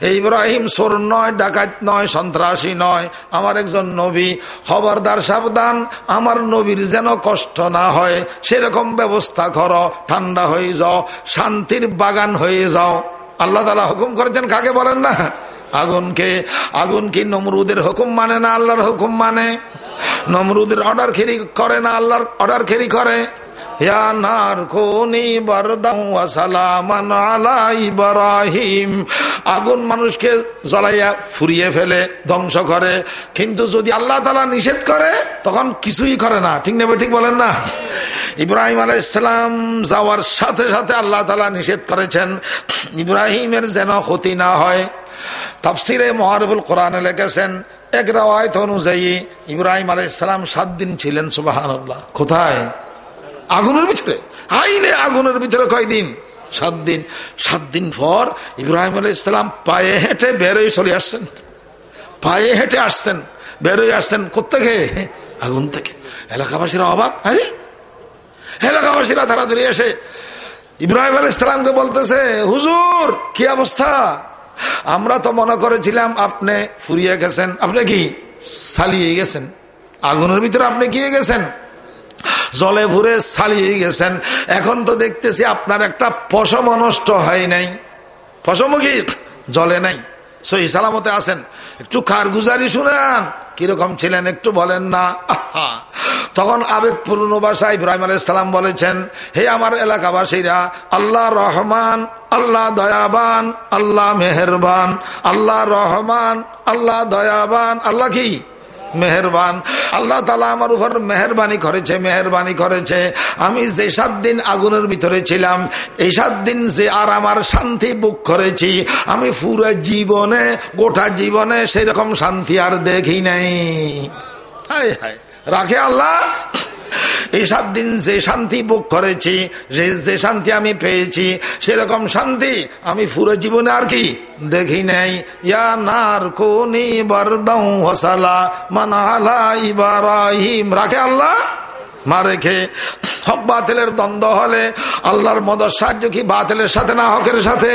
ইব্রাহিম সোর নয়, ডাকাত নয়, সন্ত্রাসী নয়। আমার একজন নবী, খবরদার সাবধান, আমার নবীর যেন কষ্ট না হয়, সেরকম ব্যবস্থা করো, ঠান্ডা হয়ে যাও, শান্তির বাগান হয়ে যাও। আল্লাহ তালা হুকুম করেছেন, কাকে বলেন না? আগুনকে। আগুন কি নমরুদের হুকুম মানে না আল্লাহর হুকুম মানে? নমরুদের অর্ডার খেরি করে না আল্লাহর অর্ডার খেরি করে? আগুন মানুষকে জ্বলাইয়া ফুরিয়ে ফেলে, ধ্বংস করে। কিন্তু যদি আল্লাহ তালা নিষেধ করে, তখন কিছুই করে না। ঠিক নেবে, ঠিক বলেন না? ইব্রাহিম আলাই ইসলাম যাওয়ার সাথে সাথে আল্লাহ তালা নিষেধ করেছেন, ইব্রাহিমের যেন ক্ষতি না হয়। তাফসিরে মহারবুল কোরআনে লেগেছেন এক রাওয়ায়ত অনুযায়ী ইব্রাহিম আলাই ইসলাম সাত দিন ছিলেন সুবাহ কোথায়? আগুনের ভিতরে। আইনে আগুনের ভিতরে কয়দিন? সাত দিন সাত দিন পর ইব্রাহিম আলী ইসলাম পায়ে হেঁটে বেরোয় চলে আসছেন। পায়ে হেঁটে আসছেন, বেরোয় আসছেন কোথেকে আগুন থেকে। এলাকাবাসীরা অবাক, আরে! এলাকাবাসীরা তাড়াতাড়ি এসে ইব্রাহিম আলী ইসলামকে বলতেছে, হুজুর, কি অবস্থা? আমরা তো মনে করেছিলাম আপনি ফুরিয়ে গেছেন। আপনি কি? সালিয়ে গেছেন? আগুনের ভিতরে আপনি গিয়ে গেছেন? জলে ভরে সালিয়ে গেছেন। এখন তো দেখতেছি আপনার একটা পশম নষ্ট হয় নাই। পশম কি? জলে নাই। সহি সালামতে আসেন একটু কারগুজারি শুনেন। কীরকম ছিলেন একটু বলেন না। তখন আবেগ আবেগপূর্ণ ভাষা ইব্রাহিম আলাইসালাম বলেছেন, হে আমার এলাকাবাসীরা, আল্লাহ রহমান, আল্লাহ দয়াবান, আল্লাহ মেহরবান, আল্লাহ রহমান, আল্লাহ দয়াবান, আল্লাহ কি? মেহরবান। আল্লাহ তালা আমার উপর মেহরবানি করেছে মেহরবানি করেছে। আমি যে সাত দিন আগুনের ভিতরে ছিলাম, এই সাত দিন যে আর আমার শান্তি বুক করেছি, আমি পুরো জীবনে, গোটা জীবনে সেরকম শান্তি আর দেখি নাই। হায় হায়। রাখে আল্লাহ? এই সাত দিন যে শান্তি ভোগ করেছি, যে শান্তি আমি পেয়েছি, সেরকম শান্তি আমি পুরো জীবনে আর কি দেখি নাই। ইয়া নার কোনি বারদাউ হসালা মানালা ইবারাহিম। রাখে আল্লাহ? মা রেখে। হক বাতিলের দ্বন্দ্ব হলে আল্লাহর মদর সাহায্য কি বাতিলের সাথে না হকের সাথে?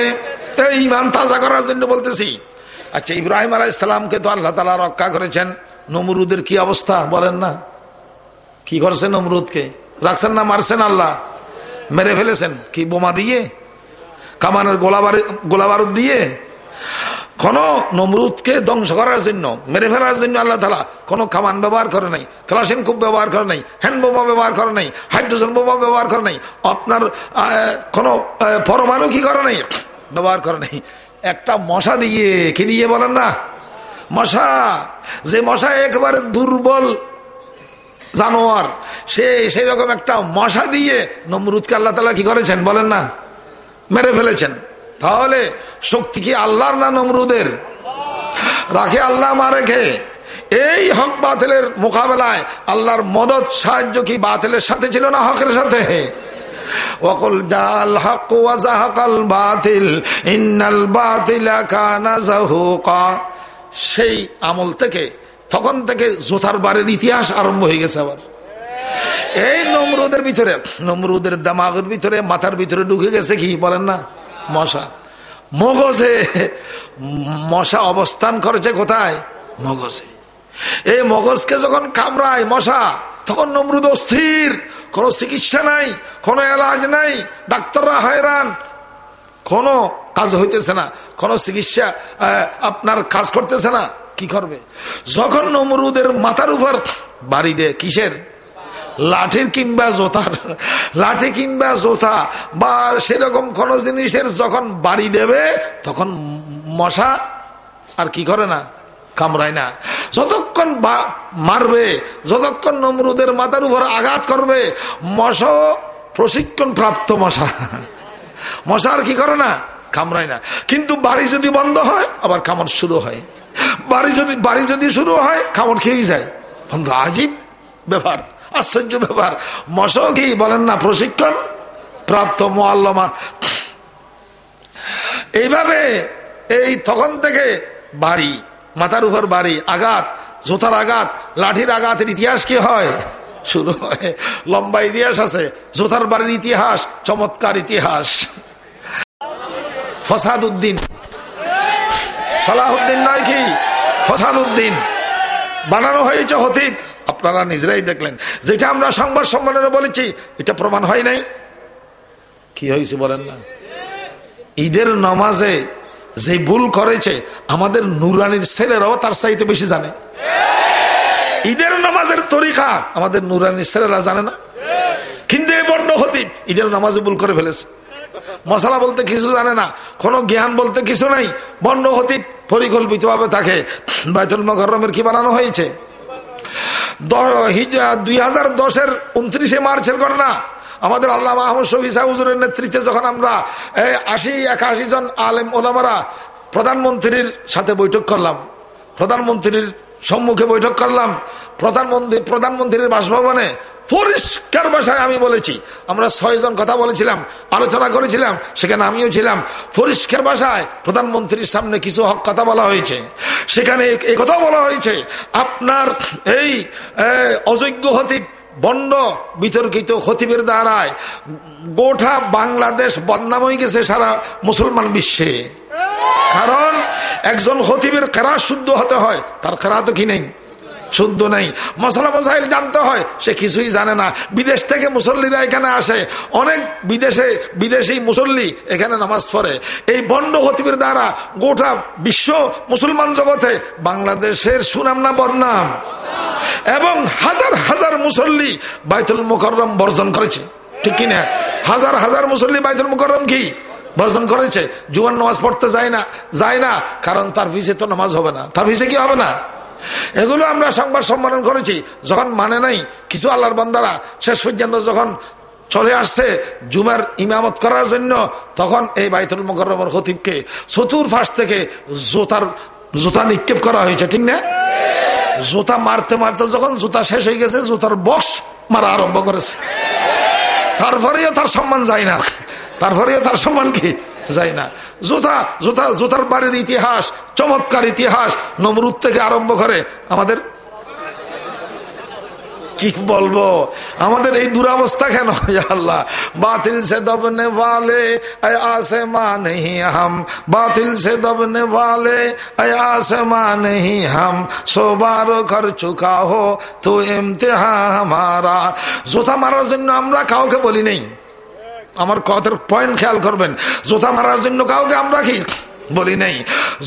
এই ইমান তাজা করার জন্য বলতেছি। আচ্ছা ইব্রাহিম আলাহ ইসলামকে তো আল্লাহ তালা রক্ষা করেছেন। নমরুদের কি অবস্থা বলেন না? কি করছেন নমরুদকে রাখছেন না, মারছেন আল্লাহ? মেরে ফেলেছেন? কি বোমা দিয়ে? কামানের গোলাবারুদ গোলাবারুদ দিয়ে? কোনো নমরুদকে ধ্বংস করার জন্য, মেরে ফেলার জন্য আল্লাহ তালা কোনো কামান ব্যবহার করে নাই, ক্লাসিন খুব ব্যবহার করে নাই, হ্যান্ড বোমা ব্যবহার করে নাই, হাইড্রোজেন বোমা ব্যবহার করে নাই, আপনার কোনো পরমাণু কি করে নাই? ব্যবহার করে নাই। একটা মশা দিয়ে, কি দিয়ে বলেন না? মশা, যে মশা একবারে দুর্বল জানোয়ার, সে সেই রকম একটা মশা দিয়ে নমরুদকে আল্লাহ তালা কি করেছেন বলেন না? মেরে ফেলেছেন। তাহলে শক্তি কি আল্লাহর না নমরুদের? রাখে আল্লাহ মা রেখে এই হক বাতিলের মোকাবেলায় আল্লাহর মদত, সাহায্য কি বাতিলের সাথে ছিল না হকের সাথে? ওকল জাল হক ওয়াজাহাকাল বাতিল, ইন্নাল বাতিলা কানা জাহুকা। সেই আমল থেকে তখন থেকে জোথার বারের ইতিহাস আরম্ভ হয়ে গেছে আবার। এই নমরুদের ভিতরে, নমরুদের দামাগের ভিতরে, মাথার ভিতরে ঢুকে গেছে কি বলেন না? মশা। মগজে, মশা অবস্থান করেছে কোথায়? মগজে। এই মগজকে যখন কামড়ায় মশা, তখন নমরুদ অস্থির, কোনো চিকিৎসা নাই, কোনো এলাজ নাই, ডাক্তাররা হয়রান। কোনো কাজ হইতেছে না, কোনো চিকিৎসা আপনার কাজ করতেছে না। কি করবে? যখন নমরুদের মাথার উপর বাড়ি দেয়, কিসের? লাঠির কিংবা জোতার। লাঠি কিংবা জোতা বা সেরকম কোনো জিনিসের যখন বাড়ি দেবে, তখন মশা আর কি করে না? কামড়ায় না। যতক্ষণ মারবে, যতক্ষণ নমরুদের মাথার উপর আঘাত করবে, মশা, প্রশিক্ষণ প্রাপ্ত মশা মশা আর কি করে না? কামড়ায় না। কিন্তু বাড়ি যদি বন্ধ হয়, আবার কামড় শুরু হয়। বাড়ি যদি বাড়ি যদি শুরু হয় কামড় খেয়েই যায়। বন্ধ, আজীব ব্যাপার, আশ্চর্য ব্যাপার। মশক বলেন না, প্রশিক্ষণ? প্রাপ্ত মোয়াল্লমা। এইভাবে এই তখন থেকে বাড়ি, মাথার উপর বাড়ি, আঘাত, জোতার আঘাত, লাঠির আঘাতের ইতিহাস কি হয়? শুরু হয়, লম্বা ইতিহাস আছে, জোতার বাড়ির ইতিহাস, চমৎকার ইতিহাস। ফসাদ উদ্দিন সালাহুদ্দিন নয় কি? ফসাদ উদ্দিন বানানো হয়েছে হতিব আপনারা নিজেরাই দেখলেন। যেটা আমরা সংবাদ সম্মেলনে বলেছি, এটা প্রমাণ হয় নাই। কি হয়েছে বলেন না? ঈদের নমাজে যে ভুল করেছে, আমাদের নুরানির ছেলেরাও তার চাইতে বেশি জানে। ঈদের নামাজের তরিকা আমাদের নুরানির ছেলেরা জানে না। কিন্তু এই বর্ণ হতি ঈদের নামাজে ভুল করে ফেলেছে। মশলা বলতে কিছু জানে না, কোনো জ্ঞান বলতে কিছু নাই বর্ণ হতি পরিকল্পিতভাবে থাকে। বাইতুল মকরমের কি বানানো হয়েছে? দুই হাজার দশের উনত্রিশে মার্চের ঘটনা। আমাদের আল্লাহ মাহমুদ শফি সাহুজুরের নেতৃত্বে যখন আমরা আশি, একাশি জন আলেম ওলামারা প্রধানমন্ত্রীর সাথে বৈঠক করলাম, প্রধানমন্ত্রীর সম্মুখে বৈঠক করলাম প্রধানমন্ত্রী, প্রধানমন্ত্রীর বাসভবনে পরিষ্কার ভাষায় আমি বলেছি। আমরা ছয়জন কথা বলেছিলাম, আলোচনা করেছিলাম, সেখানে আমিও ছিলাম। পরিষ্কার ভাষায় প্রধানমন্ত্রীর সামনে কিছু হক কথা বলা হয়েছে। সেখানে এই কথা বলা হয়েছে, আপনার এই অযোগ্য হতিব, বন্ড বিতর্কিত হতিবের দ্বারায় গোটা বাংলাদেশ বদনাম হয়ে গেছে সারা মুসলমান বিশ্বে। কারণ একজন হতিবের কেরা শুদ্ধ হতে হয়, তার কেরা তো কি নেই? শুদ্ধ নেই। মশলা মশাইল জানতে হয়, সে কিছুই জানে না। বিদেশ থেকে মুসল্লিরা এখানে আসে। অনেক বিদেশে বিদেশি মুসল্লি এখানে নামাজ পড়ে। এই বন্ড হতিবের দ্বারা গোটা বিশ্ব মুসলমান জগতে বাংলাদেশের সুনাম না বদনাম। এবং হাজার হাজার মুসল্লি বাইতুল মুকরম বর্জন করেছে। ঠিক কিনা? হাজার হাজার মুসল্লি বাইতুল মুকরম কি বর্জন করেছে? জুয়ান নামাজ পড়তে যায় না যায় না, কারণ তার ভিসে তো নামাজ হবে না। তার ভিসে কি হবে না? এগুলো আমরা সংবাদ সম্মেলন করেছি। যখন মানে নাই, কিছু আল্লাহর বান্দারা শেষ পর্যন্ত যখন চলে আসছে জুমার ইমামত করার জন্য, তখন এই বাইতুল মকরমর খতিবকে ফাঁস থেকে জোতার, জুতা নিক্ষেপ করা হয়েছে, ঠিক না? জুতা মারতে মারতে যখন জুতা শেষ হয়ে গেছে, জুতার বক্স মারা আরম্ভ করেছে। তারপরেও তার সম্মান যায় না। তারপরেও তার সম্মান কি? যায় না। জোথা জোথা জোথার বাড়ির ইতিহাস, চমৎকার ইতিহাস নমরুদ থেকে আরম্ভ করে আমাদের কি বলব? আমাদের এই দুরাবস্থা কেন? আল্লাহ। বাতিল সে দবনে বালে আসে মা নেই হাম। বাতিল সে দবনে বালে আসে মা নেই হাম। সোবার ঘর চুকা হো তো ইমতেহা আমারা। জোথা মারার জন্য আমরা কাউকে বলি নেই। আমার কথার পয়েন্ট খেয়াল করবেন। জোতা মারার জন্য কাউকে আমরা কি বলি নাই।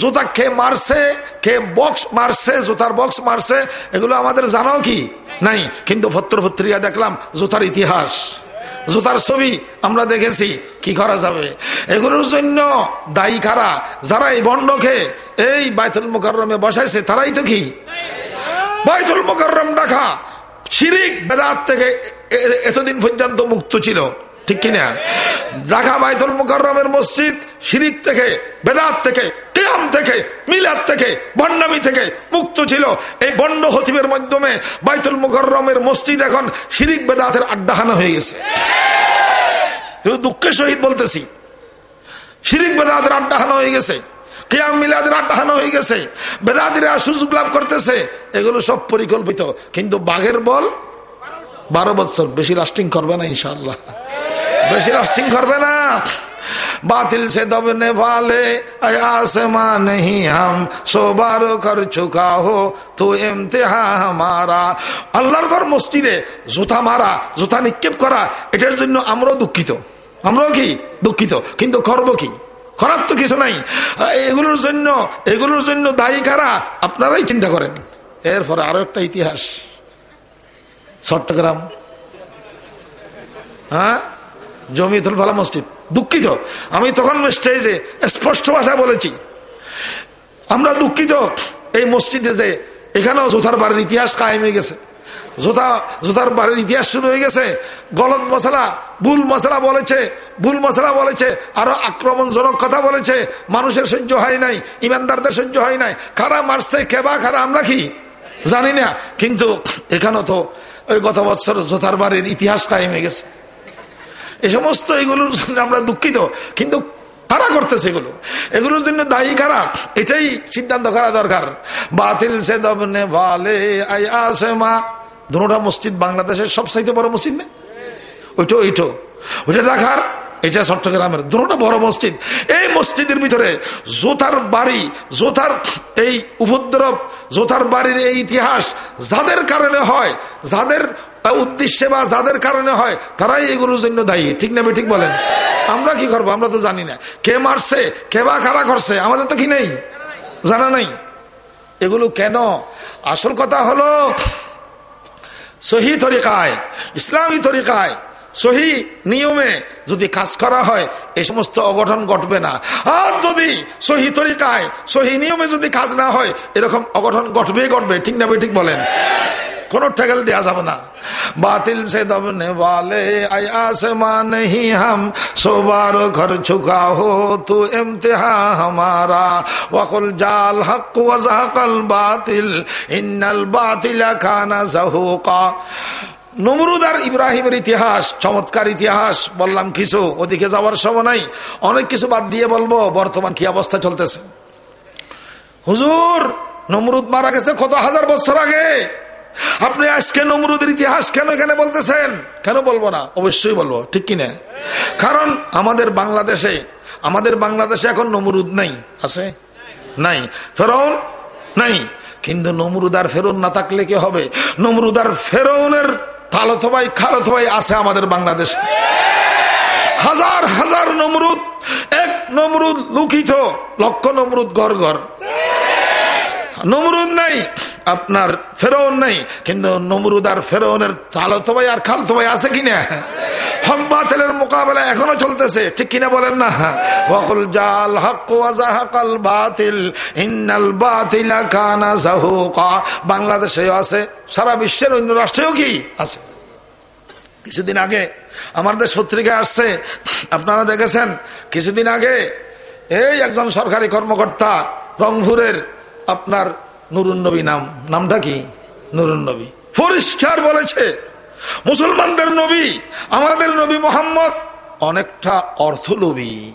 জুতা কে মারছে, কে বক্স মারছে, জুতার বক্স মারছে, এগুলো আমাদের জানাও কি নাই। কিন্তু ভত্র ভত্রিয়া দেখলাম, জুতার ইতিহাস, জুতার ছবি আমরা দেখেছি, কি করা যাবে? এগুলোর জন্য দায়ী কারা? যারা এই বন্ডকে এই বাইতুল মুকাররমে বসাইছে, তারাই তো কি? বাইতুল মুকাররম ডাকা, শিরিক বেদাত থেকে এতদিন পর্যন্ত মুক্ত ছিল। ঠিক কিনা? ঢাকা বাইতুল মুকাররমের মসজিদ শিরিক থেকে, বেদাত থেকে, কেয়াম থেকে, মিলাদ থেকে বন্ডামি থেকে মুক্ত ছিল। এই বন্ড হতিবের মাধ্যমে বাইতুল মুকাররমের মসজিদ এখন বেদাতের আড্ডাহানা হয়ে গেছে। দুঃখের সহিত বলতেছি, শিরিক বেদাতের আড্ডাহানা হয়ে গেছে, কেয়াম মিলাদের আড্ডাহানা হয়ে গেছে বেদাদিরা সুযোগ লাভ করতেছে, এগুলো সব পরিকল্পিত। কিন্তু বাঘের বল বারো বছর, বেশি লাস্টিং করবে না ইনশাল্লাহ বেশি লাস্টিং করবে না बातिल से दबने वाले आसमा नहीं हम सो बार कर चुका हो তো এমতেহা হামারা আল্লাহর ঘর মসজিদে জুতা মারা জুতা নিক্ষেপ করা এটার জন্য আমরাও দুঃখিত আমরাও কি দুঃখিত কিন্তু করব কি করার তো কিছু নাই এগুলোর জন্য এগুলোর জন্য দায়ী কারা আপনারাই চিন্তা করেন এরপরে আরো একটা ইতিহাস চট্টগ্রাম হ্যাঁ জমিতুল ফালা মসজিদ। দুঃখিত। আমি তখন স্টেজে স্পষ্ট ভাষা বলেছি। আমরা দুঃখিত এই মসজিদে যে এখানেও জোথার বাড়ির ইতিহাস কায়েম হয়ে গেছে। জোথা জোথার বাড়ির ইতিহাস শুরু হয়ে গেছে। গলত মশলা, ভুল মশলা বলেছে, ভুল মশলা বলেছে, আরও আক্রমণজনক কথা বলেছে। মানুষের সহ্য হয় নাই, ইমানদারদের সহ্য হয় নাই। খারা মারছে কেবা খারা আমরা কি? জানি না। কিন্তু এখানে তো ওই গত বছর জোথার বাড়ির ইতিহাস কায়েম হয়ে গেছে। এ সমস্ত এগুলোর জন্য আমরা দুঃখিত, কিন্তু কারা করতেছে এগুলো। এগুলোর জন্য দায়ী কারা? এটাই সিদ্ধান্ত করা দরকার। বাতিল সে দবনে ভালে আই আসে মা দুটা মসজিদ বাংলাদেশের সবসাইতে বড় মসজিদ না? ওইটো ওইটো। ওইটা ঢাকার এটা চট্টগ্রামের দুটো বড় মসজিদ। এই মসজিদের ভিতরে জোতার বাড়ি, জোতার এই উপদ্রব, জোতার বাড়ির এই ইতিহাস যাদের কারণে হয়, যাদের উদ্দেশ্যে বা যাদের কারণে হয়, তারাই এগুলোর জন্য দায়ী। ঠিক না ঠিক বলেন? আমরা কি করব? আমরা তো জানি না। কে মারছে? কে বা কারা করছে? আমাদের তো কি নেই? জানা নাই? এগুলো কেন? আসল কথা হলো, সহি তরিকায়, ইসলামী তরিকায় সহি নিয়মে যদি কাজ করা হয় এই সমস্ত অঘটন ঘটবে না। আর যদি সহি তরিকায়, সহি নিয়মে যদি কাজ না হয়, এরকম অঘটন ঘটবেই ঘটবে। ঠিক না ঠিক বলেন? কোনো ঠেকাল দেওয়া যাবে না। বাতিল সে দবনে বালে আসমা মানে হাম সোবার ঘর ঝুকা হো তু এমতেহা হামারা। ওয়াকুল জাল হক ওয়াজাকাল বাতিল, ইন্নাল বাতিলা খানা জাহুকা। নমরুদ আর ইব্রাহিমের ইতিহাস, চমৎকার ইতিহাস, বললাম কিছু, ওদিকে যাওয়ার সময় নাই। অনেক কিছু বাদ দিয়ে বলব, বর্তমান কি অবস্থা চলতেছে। হুজুর, নমরুদ মারা গেছে কত হাজার বছর আগে। আপনি আজকে নমরুদের ইতিহাস কেন এখানে বলতেছেন? কেন বলব না? অবশ্যই বলব, ঠিক কিনা? কারণ আমাদের বাংলাদেশে আমাদের বাংলাদেশে এখন নমরুদ নাই, আছে? নাই। ফেরন নাই। কিন্তু নমরুদার ফেরন না থাকলে কি হবে? নমরুদার ফেরনের খালত ভাই খালত ভাই আছে আমাদের বাংলাদেশে। হাজার হাজার নমরুদ, এক নমরুদ লুকিত, লক্ষ নমরুদ ঘর ঘর নমরুদ নাই। আপনার ফেরোন নেই, কিন্তু নমরুদ আর ফেরোনের তালতো ভাই আর খালতো ভাই আছে কিনা? হক বাতিলের মোকাবেলা এখনও চলতেছে, ঠিক কিনা বলেন না? ওয়াকুল জাল হক ওয়াজাহাকাল বাতিল, ইন্নাল বাতিলা কানা জাহুকা। বাংলাদেশেও আছে, সারা বিশ্বের অন্য রাষ্ট্রেও কি আছে? কিছুদিন আগে আমার দেশ পত্রিকা আসছে, আপনারা দেখেছেন, কিছুদিন আগে এই একজন সরকারি কর্মকর্তা রংপুরের আপনার নুরুন্নবী নাম, নামটা কি? নুরুন্নবী পরিষ্কার বলেছে, মুসলমানদের নবী, আমাদের নবী মোহাম্মদ অনেকটা অর্থলোভী।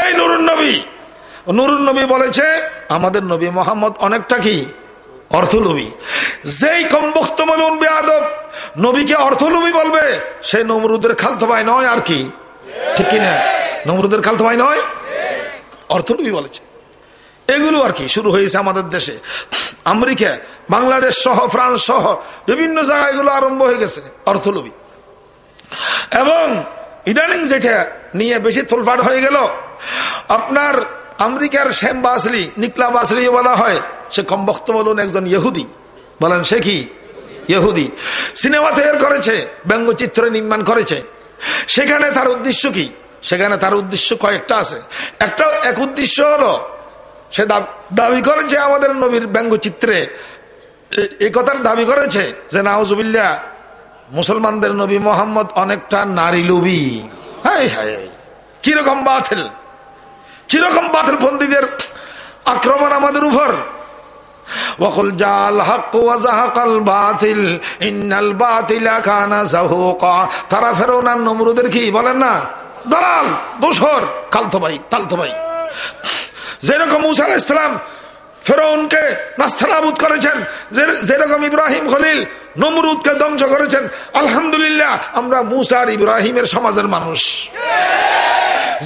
এই নুরুন্নবী নুরুন্নবী বলেছে, আমাদের নবী মোহাম্মদ অনেকটা কি? অর্থলোভী। যেই কমবক্ত মলুন বেআব নবীকে অর্থলোভী বলবে, সে নমরুদের খালতো ভাই নয় আর কি? ঠিক কিনা? নমরুদের খালতো ভাই নয়? অর্থলোভী বলেছে। এগুলো আর কি শুরু হয়েছে আমাদের দেশে। আমেরিকা, বাংলাদেশ সহ, ফ্রান্স সহ, বিভিন্ন জায়গায় এগুলো আরম্ভ হয়ে গেছে, অর্থলোভী। এবং ইদানিং যেটা নিয়ে বেশি তোলফাট হয়ে গেল, আপনার আমেরিকার শ্যাম বাসলি, নিকলা বাসলি বলা হয়, সে কম বক্ত বলুন একজন ইহুদি। বলেন সে কি? ইহুদি। সিনেমা তৈরি করেছে, ব্যঙ্গচিত্র নির্মাণ করেছে। সেখানে তার উদ্দেশ্য কি? সেখানে তার উদ্দেশ্য কয়েকটা আছে। একটা এক উদ্দেশ্য হলো সে দাবি করেছে আমাদের নবীর ব্যঙ্গচিত্রে এই কথার দাবি করেছে যে নাওজুবিল্লা মুসলমানদের নবী মোহাম্মদ অনেকটা নারী লুবি হাই হাই কিরকম বাতিল কিরকম বাতিল বন্দীদের আক্রমণ আমাদের উপর وقل جاء الحق وزهق الباطل ان الباطل كان زهوقا তারা ফেরাউন আর নমরুদের কি বলেন না দালাল দোসর কালতো ভাই তালতো ভাই যেরকম মুসা ইসলাম ফেরৌনকে নাস্তানাবুদ করেছেন যেরকম ইব্রাহিম খলিল নমরুদকে ধ্বংস করেছেন, আলহামদুলিল্লাহ আমরা মুসার ইব্রাহিমের সমাজের মানুষ।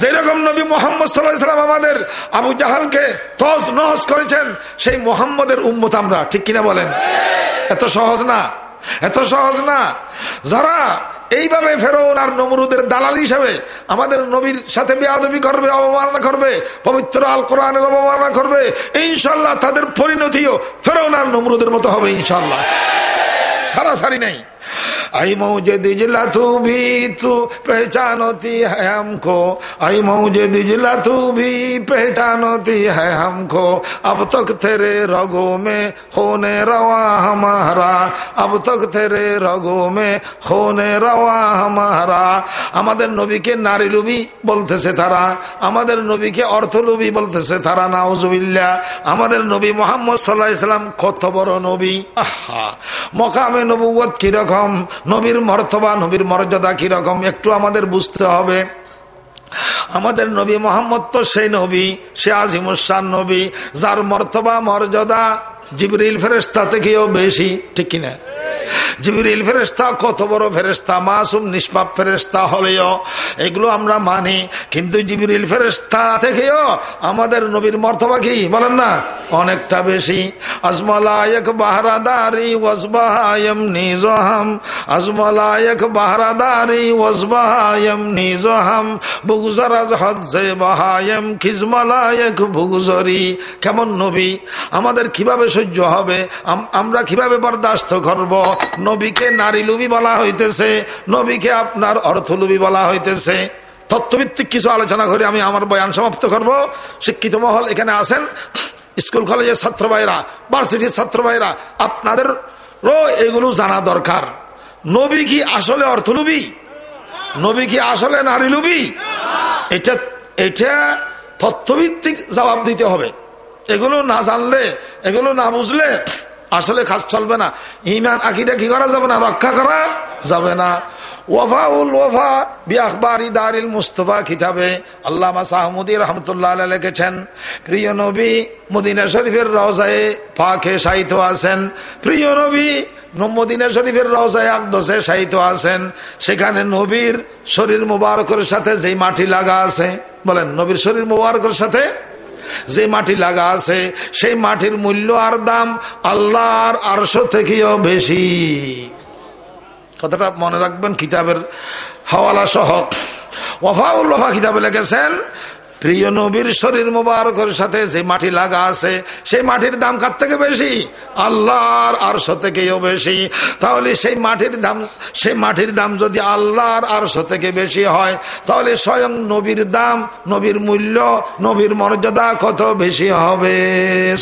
যেরকম নবী মোহাম্মদ সাল্লাম আমাদের আবু জাহালকে তস নহস করেছেন, সেই মোহাম্মদের উম্মত আমরা, ঠিক কিনা বলেন? এত সহজ না? এত সহজ না? যারা এইভাবে ফেরোন আর নমরুদের দালাল হিসাবে আমাদের নবীর সাথে বেয়াদবি করবে অবমাননা করবে, পবিত্র আল কোরআনের অবমাননা করবে ইনশাল্লাহ তাদের পরিণতিও ফেরোন আর নমরুদের মতো হবে ইনশাল্লাহ সারা সারি নেই। आई मौज दिजला तू भी तू पहचानती है हमको आई मौज दिजला तू भी पहचानती है हमको अब तक तेरे रगों में होने रवा हमारा अब तक तेरे रगों में होने रवा हमारा আমাদের নবীকে নারী লুবি বলতেছে তারা আমাদের নবীকে অর্থলুবি বলতেছে তারা নাউজুবিল্লা আমাদের নবী মোহাম্মদ সাল্লাহ ইসলাম কত বড় নবী আহা মকামে নবুয় কিরকম নবীর মর্তবা, নবীর মর্যাদা কীরকম? একটু আমাদের বুঝতে হবে। আমাদের নবী মোহাম্মদ তো সেই নবী, সে আজিমুসান নবী, যার মর্তবা, মর্যাদা জিবরিল ফেরেস্তা থেকেও বেশি, ঠিক কিনা? জিবরিল ফেরেস্তা কত বড় ফেরেস্তা মাসুম নিষ্পাপ ফেরেস্তা হলেও এগুলো আমরা মানি। কিন্তু জিবরিল ফেরেস্তা থেকেও আমাদের নবীর মর্তবা কি? বলেন না? অনেকটা বেশি। আজমালায়ক বাহারাদারি ওয়াসবাহায়ম নিজহাম আজমালায়ক বাহারাদারি ওয়াসবাহায়ম নিজহাম বুগুজারাজ হজ্জে বাহায়ম খিজমালায়ক বুগুজরি। কেমন নবী? আমাদের কীভাবে সহ্য হবে? আমরা কীভাবে বরদাস্ত করব? নবীকে নারী লুবি বলা হইতেছে, নবীকে আপনার অর্থলুবি বলা হইতেছে। তত্ত্বভিত্তিক কিছু আলোচনা করে আমি আমার বয়ান সমাপ্ত করব। শিক্ষিত মহল এখানে আসেন স্কুল, কলেজের ছাত্র ভাইরা ভার্সিটির ছাত্র ভাইরা আপনাদের এগুলো জানা দরকার। নবী কি আসলে অর্থলুবি? নবী কি আসলে নারী লুবি এটা এটা তথ্যভিত্তিক জবাব দিতে হবে। এগুলো না জানলে, এগুলো না বুঝলে আসলে কাজ চলবে না। ইমান আকিদা কি করা যাবে না? রক্ষা করা যাবে না। মদিনা শরীফের আছেন। শরীফের আছেন। সেখানে নবীর শরীর মুবারকের সাথে যেই মাটি লাগা আছে, বলেন, নবীর শরীর মুবারকের সাথে যে মাটি লাগা আছে, সেই মাটির মূল্য আর দাম আল্লাহর আরশো থেকেও বেশি। কথাটা মনে রাখবেন, কিতাবের হাওয়ালা সহ। ওফাউল্লাহা কিতাবে লেগেছেন প্রিয় নবীর শরীর মোবারকের সাথে যে মাটি লাগা আছে, সেই মাটির দাম কার থেকে বেশি? আল্লাহর আরশ থেকেও বেশি। তাহলে সেই মাটির দাম, সেই মাটির দাম যদি আল্লাহর আরশ থেকে বেশি হয়, তাহলে স্বয়ং নবীর দাম, নবীর মূল্য, নবীর মর্যাদা কত বেশি হবে?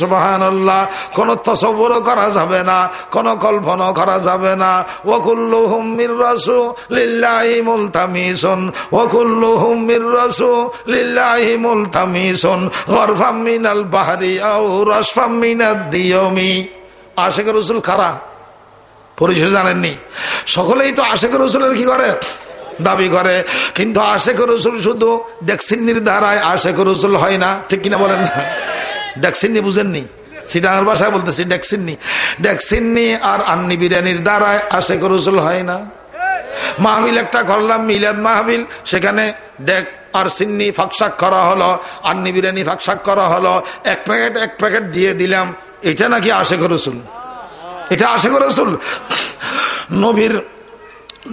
সুবাহান আল্লাহ কোনো তসবর করা যাবে না, কোনো কল্পনা করা যাবে না। ওকুল্লু হুমির রসু লিল্লাহি মুলতামিসন ওকুল্লু হুমির রসু লিল্লাহি গরফাম দিয়মি। আশেখ রসুল খারা পরিচয় জানেননি। সকলেই তো আশেখ রসুলের কি করে? দাবি করে। কিন্তু আশেখ রসুল শুধু ডেক্সিন্নির দ্বারায় আশেখ রসুল হয় না। ঠিক কিনা বলেন না? ডেক্সিন্নি বুঝেননি? সিটাঙ্গার ভাষায় বলতেছি ডেক্সিন্নি ডেক্সিন্নি আর আন্নি বিরিয়ানির দ্বারায় আশেখ রসুল হয় না। মাহবিল একটা করলাম, মিলাদ মাহবিল সেখানে ডেক আর সিন্নি ফাঁকশাক করা হলো, আন্নি বিরিয়ানি ফাঁকশাক করা হলো, এক প্যাকেট এক প্যাকেট দিয়ে দিলাম। এটা নাকি আশেখ রসুল? এটা আশেখ রসুল? নবীর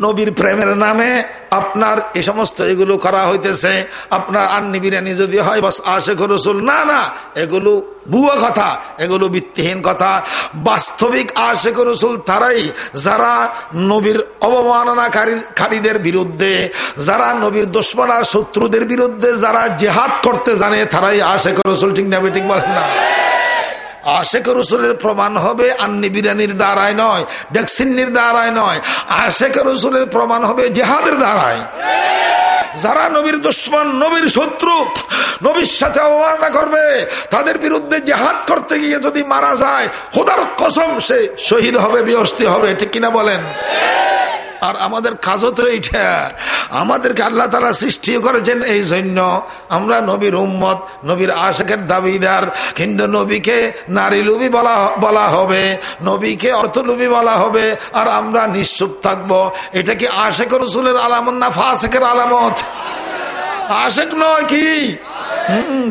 নবীর প্রেমের নামে আপনার এ সমস্ত এগুলো করা হইতেছে। আপনার আন্নি বিরিয়ানি যদি হয়, বাস আশেখ রসুল। না না, এগুলো ভুয়া কথা, এগুলো ভিত্তিহীন কথা। বাস্তবিক আশেখ রসুল তারাই যারা নবীর অবমাননাকারীদের বিরুদ্ধে, যারা নবীর দুশ্মনার শত্রুদের বিরুদ্ধে যারা জেহাদ করতে জানে, তারাই আশেখ রসুল। ঠিক না, ঠিক বলেন না? আশেখ রসুলের প্রমাণ হবে আন্নি বিরিয়ানির দ্বারায় নয়, ডেক্সিন্নির দ্বারায় নয় আশেখ রসুলের প্রমাণ হবে জেহাদের দ্বারায়। যারা নবীর দুশ্মন, নবীর শত্রু, নবীর সাথে অবমাননা করবে, তাদের বিরুদ্ধে জেহাদ করতে গিয়ে যদি মারা যায় হোদার কসম সে শহীদ হবে বিহস্তি হবে, ঠিক কিনা বলেন? আর আমাদের কাজও তো এইটা। আমাদেরকে আল্লাহ তালা সৃষ্টি করেছেন এই জন্য। আমরা নবীর উম্মত, নবীর আশেকের দাবিদার। কিন্তু নবীকে নারী লুবি বলা বলা হবে, নবীকে অর্থলুবি বলা হবে, আর আমরা নিশ্চুপ থাকব। এটা কি আশেক রসুলের আলামত না ফাশেকের আলামত? আশেক নয় কি?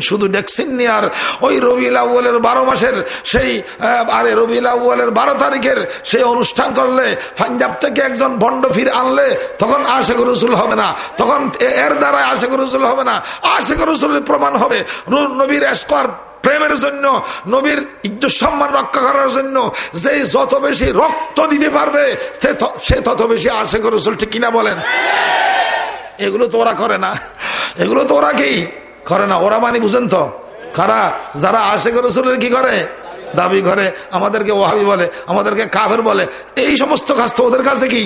শুধু ডেক্সিন আর ওই রবিউল আউ্বালের বারো মাসের সেই আরে রবিউল আউ্বালের বারো তারিখের সেই অনুষ্ঠান করলে, পাঞ্জাব থেকে একজন ভণ্ড ফির আনলে, তখন আশেখ রসুল হবে না। তখন এর দ্বারা আশেখ রসুল হবে না। আশেখ রসুলের প্রমাণ হবে। নবীর স্কোয়ার প্রেমের জন্য, নবীর ইজ্জত সম্মান রক্ষা করার জন্য যে যত বেশি রক্ত দিতে পারবে সে তত বেশি আশেখ রসুল ঠিক কিনা বলেন? এগুলো তো ওরা করে না। এগুলো তো ওরা কি? করে না, ওরা মানে বুঝেন তো। কারা যারা আশেখ রসুলের কি করে? দাবি করে, আমাদেরকে ওহাবি বলে, আমাদেরকে কাফের বলে। এই সমস্ত কাজ তো ওদের কাছে কি?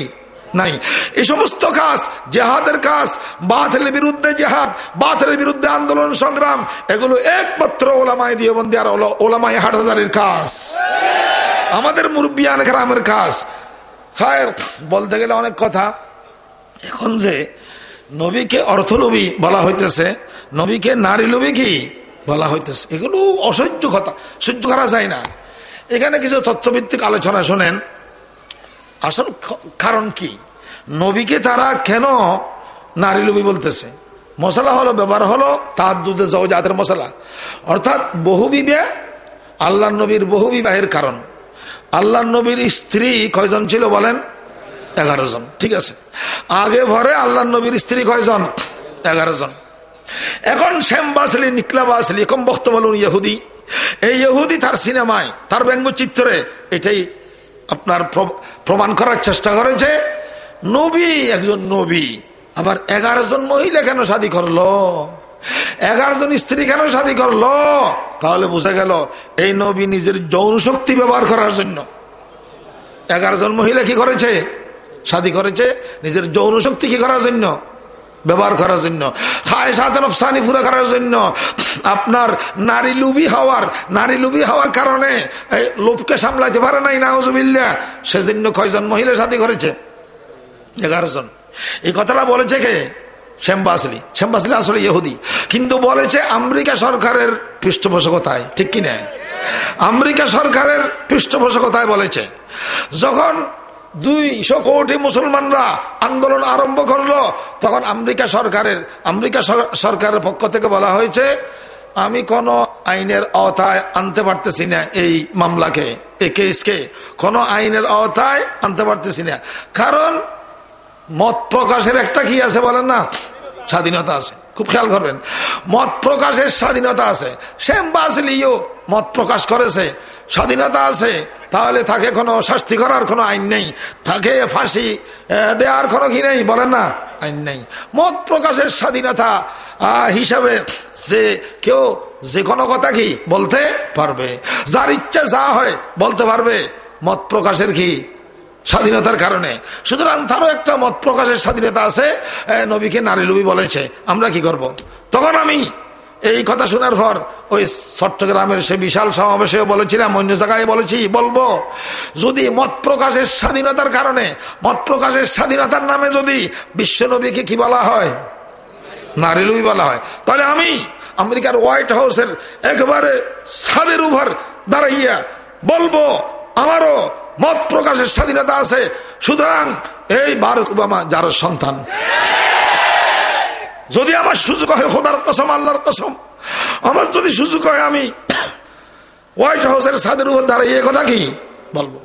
নাই। এই সমস্ত কাজ, জেহাদের কাজ বাথেলের বিরুদ্ধে জেহাদ বাথেলের বিরুদ্ধে আন্দোলন, সংগ্রাম, এগুলো একমাত্র ওলামাই দিয়ে বন্দি আর ওলামাই হাজারের কাজ। আমাদের মুরব্বিয়ান গ্রামের কাজ। খায়ের, বলতে গেলে অনেক কথা। এখন যে নবীকে অর্থলোভী বলা হইতেছে নবীকে, নারী লোভী কি? বলা হইতেছে। এগুলো অসহ্য কথা, সহ্য করা যায় না। এখানে কিছু তথ্যভিত্তিক আলোচনা শোনেন। আসল কারণ কি? নবীকে তারা কেন নারী লোভী বলতেছে? মশলা হলো, ব্যবহার হলো তার দুধে জাতের মশলা। অর্থাৎ বহু বিবাহ আল্লাহ নবীর বহু বিবাহের কারণ। আল্লাহ নবীর স্ত্রী কয়জন ছিল বলেন? এগারো জন। ঠিক আছে। আগে ভরে আল্লাহ নবীর স্ত্রী কয়জন? এগারো জন। এখন শ্যাম বাসলি, নিকলা বাসলি, কম বক্তব্য ইহুদি। এই ইহুদি তার সিনেমায়, তার ব্যঙ্গচিত্রে এটাই আপনার প্রমাণ করার চেষ্টা করেছে নবী একজন নবী, আবার এগারো জন মহিলা কেন শাদী করল? এগারো জন স্ত্রী কেন শাদী করল? তাহলে বুঝা গেল এই নবী নিজের যৌন শক্তি ব্যবহার করার জন্য। এগারো জন মহিলা কি করেছে? শাদী করেছে, নিজের যৌন শক্তি কি করার জন্য? ব্যবহার করার জন্য। খায় সানি পুরা করার জন্য। আপনার নারী লুবি হওয়ার, নারী লুবি হওয়ার কারণে এই লোভকে সামলাইতে পারে নাই নাউজুবিল্লা সেজন্য কয়জন মহিলা সাথী করেছে? এগারো জন। এই কথাটা বলেছে কে? শ্যামবাসলি শ্যামবাসলি আসলে ইহুদি। কিন্তু বলেছে আমেরিকা সরকারের পৃষ্ঠপোষকতায়। ঠিক কিনা? আমেরিকা সরকারের পৃষ্ঠপোষকতায় বলেছে। যখন দুইশো কোটি মুসলমানরা আন্দোলন আরম্ভ করল। তখন আমেরিকা সরকারের আমেরিকা সরকারের পক্ষ থেকে বলা হয়েছে, আমি কোন আইনের আওতায় আনতে পারতেছি না এই মামলাকে, এই কেসকে। কোন আইনের আওতায় আনতে পারতেছি না। কারণ মত প্রকাশের একটা কি আছে বলেন না? স্বাধীনতা আছে। খুব খেয়াল করবেন। মত প্রকাশের স্বাধীনতা আছে। সেম বাসলিও মত প্রকাশ করেছে। স্বাধীনতা আছে। তাহলে তাকে কোনো শাস্তি করার কোনো আইন নেই। তাকে ফাঁসি দেওয়ার কোনো কি নেই, বলেন না? আইন নেই। মত প্রকাশের স্বাধীনতা হিসাবে যে কেউ যে কোনো কথা কি বলতে পারবে। যার ইচ্ছা যা হয় বলতে পারবে। মত প্রকাশের কি স্বাধীনতার কারণে। সুতরাং তারও একটা মত প্রকাশের স্বাধীনতা আছে। নবীকে নারী লুবি বলেছে। আমরা কি করব। তখন আমি এই কথা শোনার পর ওই চট্টগ্রামের সে বিশাল সমাবেশে বলেছিলাম অন্য জায়গায় বলেছি, বলব, যদি মত প্রকাশের স্বাধীনতার কারণে, মত প্রকাশের স্বাধীনতার নামে যদি বিশ্বনবীকে কি বলা হয়? নারীলুই বলা হয়। তাহলে আমি আমেরিকার হোয়াইট হাউসের একবারে ছাদের উপর দাঁড়াইয়া বলব, আমারও মত প্রকাশের স্বাধীনতা আছে, সুতরাং এই বারুক ওবামা যার সন্তান। যদি আমার সুযোগ হয় খোদার কসম, আল্লাহর কসম, আমার যদি সুযোগ হয় আমি হোয়াইট হাউসের ছাদের উপর দাঁড়িয়ে কথা কি? বলব।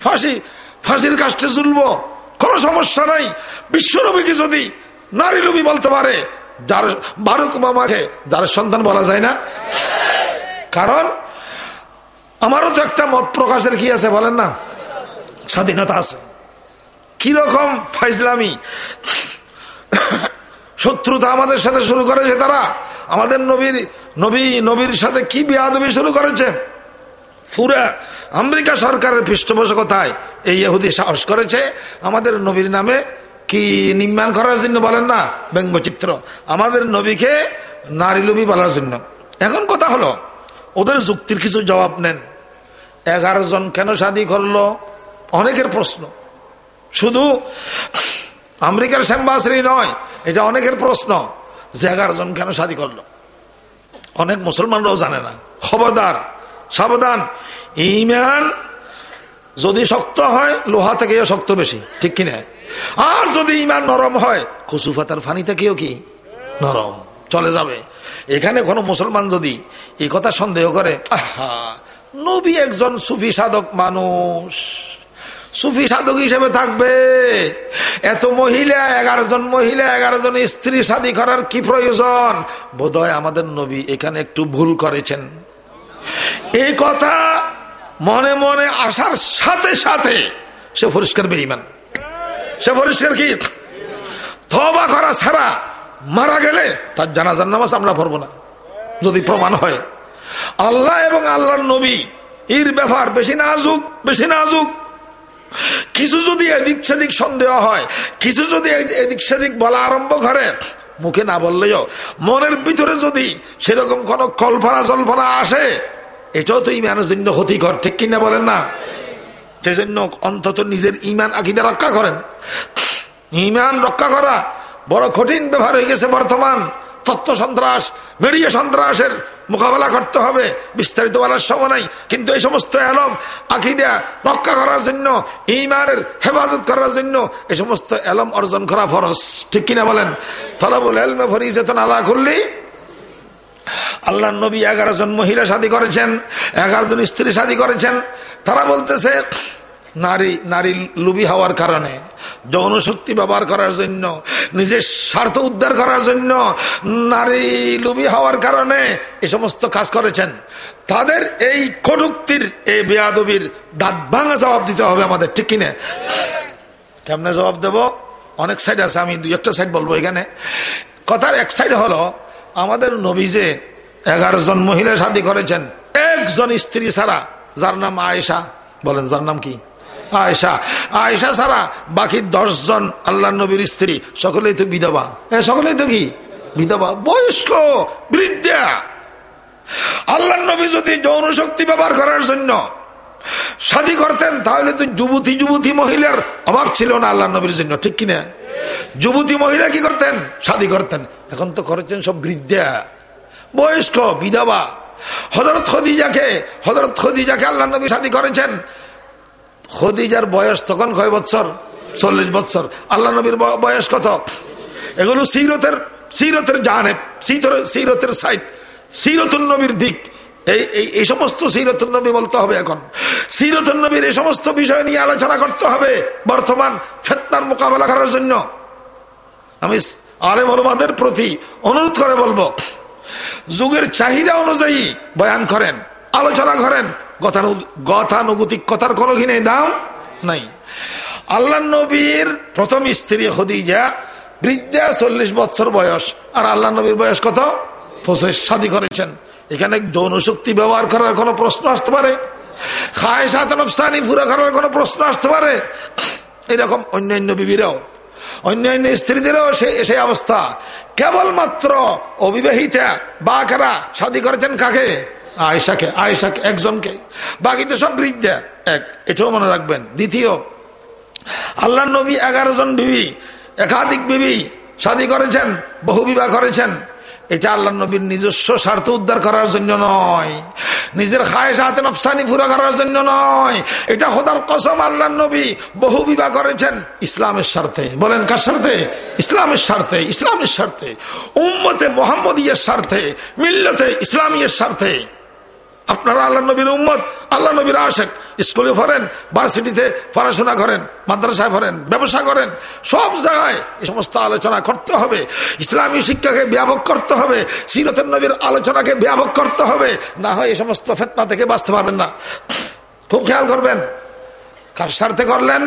ফাঁসি, ফাঁসির কাজটা চুলবো কোনো সমস্যা নাই। বিশ্বনবীকে যদি নারী লবি বলতে পারে, যার বারুক মামাকে যার সন্তান বলা যায় না। কারণ আমারও তো একটা মত প্রকাশের কি আছে বলেন না? স্বাধীনতা আছে। কীরকম ফাইজলামি? শত্রুতা আমাদের সাথে শুরু করেছে তারা। আমাদের নবীর, নবী, নবীর সাথে কি বিয়াদবি শুরু করেছে? পুরা আমেরিকা সরকারের পৃষ্ঠপোষকতায় এই ইহুদি সাহস করেছে। আমাদের নবীর নামে কি নির্মাণ করার জন্য বলেন না? ব্যঙ্গচিত্র। আমাদের নবীকে নারী লবি বলার জন্য। এখন কথা হলো, ওদের যুক্তির কিছু জবাব নেন। এগারো জন কেন শাদী করল? অনেকের প্রশ্ন। শুধু আমেরিকার শ্যাম্বাসরি নয়, এটা অনেকের প্রশ্ন, যে এগারো জন কেন শাদী করল? অনেক মুসলমানরাও জানে না। খবরদার, সাবধান। ইমান যদি শক্ত হয়, লোহা থেকেও শক্ত বেশি, ঠিক কিনা? আর যদি ইমান নরম হয় কচু পাতার ফানি থেকেও কি? নরম, চলে যাবে। এখানে কোনো মুসলমান যদি এই কথা সন্দেহ করে, আহা, নবী একজন সুফি সাধক মানুষ। সুফি সাধক হিসেবে থাকবে। এত মহিলা, এগারো জন মহিলা, এগারো জন স্ত্রী শাদী করার কি প্রয়োজন? বোধহয় আমাদের নবী এখানে একটু ভুল করেছেন। এই কথা মনে মনে আসার সাথে সাথে সে পরিষ্কার বেইমান সে পরিষ্কার কি? থবা করা ছাড়া মারা গেলে তার জানাজার নামাজ আমরা পড়ব না। যদি প্রমাণ হয়। আল্লাহ এবং আল্লাহর নবী এর ব্যাপার বেশি নাজুক বেশি নাজুক। কিছু যদি এদিক সেদিক সন্দেহ হয়, কিছু যদি এদিক সেদিক বলা আরম্ভ করে, মুখে না বললেও, মনের ভিতরে যদি সেরকম কোন কল্পনা জল্পনা আসে, এটাও তো ইমানের জন্য ক্ষতিকর, ঠিক কিনা বলেন না? সেজন্য অন্তত নিজের ইমান আকিদা রক্ষা করেন। ইমান রক্ষা করা বড় কঠিন ব্যবহার হয়ে গেছে বর্তমান। তত্ত্ব সন্ত্রাস, মিডিয়া সন্ত্রাসের মোকাবেলা করতে হবে। বিস্তারিত বলার সময় নাই। কিন্তু এই সমস্ত এলম আকিদা রক্ষা করার জন্য, ইমানের হেফাজত করার জন্য এই সমস্ত এলম অর্জন করা ফরস ঠিক কিনা বলেন? ফলাবুল এলমে ফরি চেতন আলা করলি আল্লাহ নবী এগারো জন মহিলা শাদী করেছেন, এগারো জন স্ত্রী শাদী করেছেন। তারা বলতেছে, নারী নারী লুবি হওয়ার কারণে। যৌন শক্তি ব্যবহার করার জন্য, নিজের স্বার্থ উদ্ধার করার জন্য, নারী লুবি হওয়ার কারণে এ সমস্ত কাজ করেছেন। তাদের এই কটুক্তির এই বেয়াদবির দাঁত ভাঙা জবাব দিতে হবে আমাদের, ঠিক কিনে? কেমনে জবাব দেব? অনেক সাইড আছে, আমি দুই একটা সাইড বলব এখানে। কথার এক সাইড হলো, আমাদের নবী যে এগারো জন মহিলা শাদী করেছেন, একজন স্ত্রী ছাড়া, যার নাম আয়েশা, বলেন, যার নাম কি? আয়সা আয়সা ছাড়া বাকি দশজন আল্লাহ নবীর স্ত্রী। সকলেই তো বিধবা। হ্যাঁ সকলেই তো কি? বিধবা। বয়স্ক, বৃদ্ধা। আল্লাহ নবী যদি যৌন শক্তি ব্যবহার করার জন্য শাদী করতেন, তাহলে তো যুবতী যুবতী মহিলার অভাব ছিল না আল্লাহ নবীর জন্য। ঠিক কিনা যুবতী মহিলা কি করতেন? শাদী করতেন। এখন তো করেছেন সব বৃদ্ধা। বয়স্ক, বিধবা। হজরত খদিজাকে হজরত খদিজাকে আল্লাহ নবী শাদী করেছেন। খদিজার বয়স তখন কয় বছর চল্লিশ বছর আল্লাহ নবীর বয়স কত? এগুলো সিরতের সিরতের জানে সিরতের সাইড সিরতুল নবীর দিক। এই এই এই সমস্ত সিরতুল নবী বলতে হবে এখন। সিরতুল নবীর এই সমস্ত বিষয় নিয়ে আলোচনা করতে হবে বর্তমান ফেতনার মোকাবেলা করার জন্য। আমি আলেম অনুবাদের প্রতি অনুরোধ করে বলব, যুগের চাহিদা অনুযায়ী বয়ান করেন, আলোচনা করেন গতানুগতিক কথার কোনো কি নেই? দাম নাই। আল্লাহ নবীর প্রথম স্ত্রী হদিজা বৃদ্ধা চল্লিশ বছর বয়স। আর আল্লাহ নবীর বয়স কত? পঁচিশ। শাদী করেছেন। এখানে যৌন শক্তি ব্যবহার করার কোনো প্রশ্ন আসতে পারে? খায় সাতানি ফুরা করার কোনো প্রশ্ন আসতে পারে? এরকম অন্যান্য বিবিরাও অন্যান্য স্ত্রীদেরও সে সেই অবস্থা। কেবলমাত্র অবিবাহিতা বা কারা শাদী করেছেন কাকে? আয়সাকে আয়সাকে একজনকে। বাকি তো সব বৃদ্ধা, এক, এটাও মনে রাখবেন। দ্বিতীয় আল্লাহ নবী এগারো জন বিবি, একাধিক বিবি, শাদী করেছেন, বহু বিবাহ করেছেন। এটা আল্লাহ নবীর নিজস্ব স্বার্থ উদ্ধার করার জন্য নয়। নিজের খায় হাতে নফসানি পুরা করার জন্য নয়। এটা হোদার কসম আল্লাহ নবী বহু বিবাহ করেছেন। ইসলামের স্বার্থে। বলেন, কার স্বার্থে? ইসলামের স্বার্থে ইসলামের স্বার্থে। উম্মতে মোহাম্মদীয় স্বার্থে, মিল্লতে ইসলামীয় স্বার্থে। আপনারা আল্লাহ নবীর উম্মত, আল্লাহ নবীর আশেক। স্কুলে পড়েন, ভার্সিটিতে পড়াশোনা করেন, মাদ্রাসায় পড়েন, ব্যবসা করেন, সব জায়গায় এই সমস্ত আলোচনা করতে হবে। ইসলামী শিক্ষাকে ব্যাপক করতে হবে সিরতের নবীর আলোচনাকে ব্যাপক করতে হবে। না হয় এই সমস্ত ফেতনা থেকে বাঁচতে পারবেন না। খুব খেয়াল করবেন, কার স্বার্থে করলেন?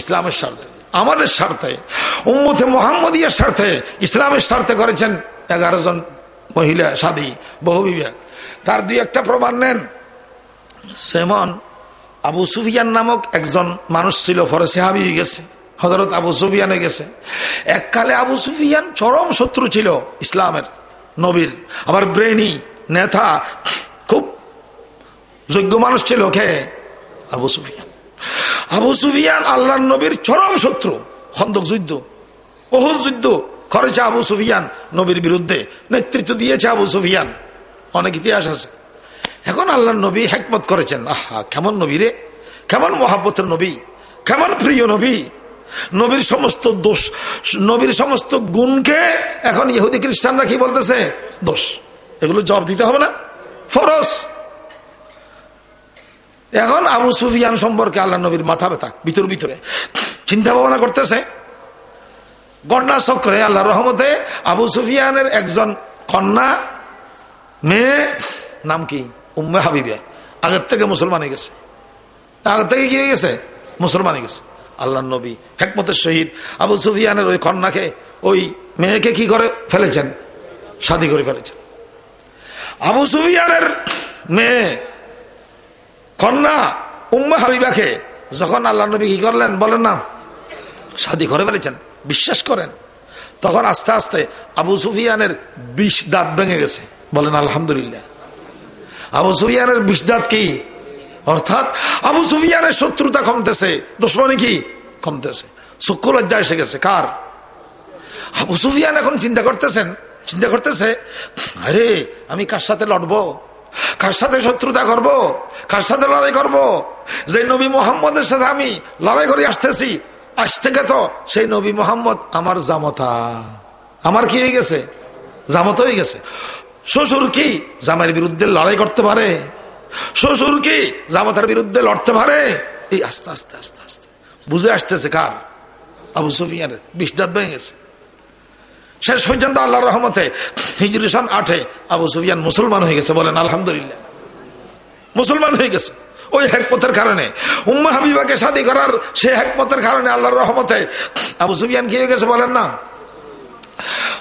ইসলামের স্বার্থে। আমাদের স্বার্থে, উম্মতে মোহাম্মদিয়ার স্বার্থে ইসলামের স্বার্থে করেছেন এগারো জন মহিলা, সাদী, বহু বিবেক। তার দুই একটা প্রমাণ নেন। সেমন আবু সুফিয়ান নামক একজন মানুষ ছিল পরে সেহাবি গেছে হজরত আবু সুফিয়ানে গেছে। এককালে আবু সুফিয়ান চরম শত্রু ছিল ইসলামের, নবীর, আবার ব্রেনি নেতা, খুব যোগ্য মানুষ ছিল কে? আবু সুফিয়ান। আবু সুফিয়ান আল্লাহ নবীর চরম শত্রু, খন্দক যুদ্ধ বহু যুদ্ধ করেছে আবু সুফিয়ান নবীর বিরুদ্ধে, নেতৃত্ব দিয়েছে আবু সুফিয়ান। অনেক ইতিহাস আছে। এখন আল্লাহ নবী হেকমত করেছেন, আহা, কেমন নবী রে? কেমন মহাব্বতের নবী? কেমন প্রিয় নবী? নবীর সমস্ত দোষ, নবীর সমস্ত গুণকে এখন ইহুদি খ্রিস্টানরা কি বলতেছে? দোষ। এগুলো জবাব দিতে হবে না। ফরস এখন আবু সুফিয়ান সম্পর্কে আল্লাহ নবীর মাথা ব্যথা, ভিতর ভিতরে। চিন্তা ভাবনা করতেছে। গন্ডা চক্রে আল্লাহ রহমতে আবু সুফিয়ানের একজন কন্যা মেয়ে নাম কি উম্মে হাবিবে আগের থেকে মুসলমান হয়ে গেছে আগের থেকে কি হয়ে গেছে মুসলমান হয়ে গেছে আল্লাহ নবী হেকমতের শহীদ আবু সুফিয়ানের ওই কন্যাকে ওই মেয়েকে কি করে ফেলেছেন শাদি করে ফেলেছেন আবু সুফিয়ানের মেয়ে কন্যা উম্মা হাবিবাকে যখন আল্লাহ নবী কি করলেন বলেন না শাদি করে ফেলেছেন বিশ্বাস করেন তখন আস্তে আস্তে আবু সুফিয়ানের বিষ দাঁত ভেঙে গেছে বলেন, আলহামদুলিল্লাহ। আবু সুফিয়ানের বিষ দাঁত কি? অর্থাৎ আবু সুফিয়ানের শত্রুতা কমতেছে, দুশ্মনী কি? কমতেছে। চক্ষু লজ্জা এসে গেছে, কার? আবু সুফিয়ান এখন চিন্তা করতেছেন, চিন্তা করতেছে, আরে, আমি কার সাথে লড়বো? কার সাথে শত্রুতা করব? কার সাথে লড়াই করব? যে নবী মোহাম্মদের সাথে আমি লড়াই করে আসতেছি, আজ থেকে তো সেই নবী মোহাম্মদ আমার জামতা। আমার কি হয়ে গেছে? জামত হয়ে গেছে। শ্বশুর কি জামাইয়ের বিরুদ্ধে লড়াই করতে পারে? শ্বশুর কি জামাতার বিরুদ্ধে লড়তে পারে? এই আস্তে আস্তে আস্তে আস্তে। বুঝে আসতেছে কার? আবু সুফিয়ানের। বিষ দাঁত ভেঙে গেছে। শেষ পর্যন্ত আল্লাহ রহমতে হিজরি সন আঠে আবু সুফিয়ান মুসলমান হয়ে গেছে বলেন, আলহামদুলিল্লাহ। মুসলমান হয়ে গেছে। ওই হেকমতের কারণে, উম্মা হাবিবাকে শাদী করার সেই হেকমতের কারণে আল্লাহর রহমতে আবু সুফিয়ান কি হয়ে গেছে বলেন না?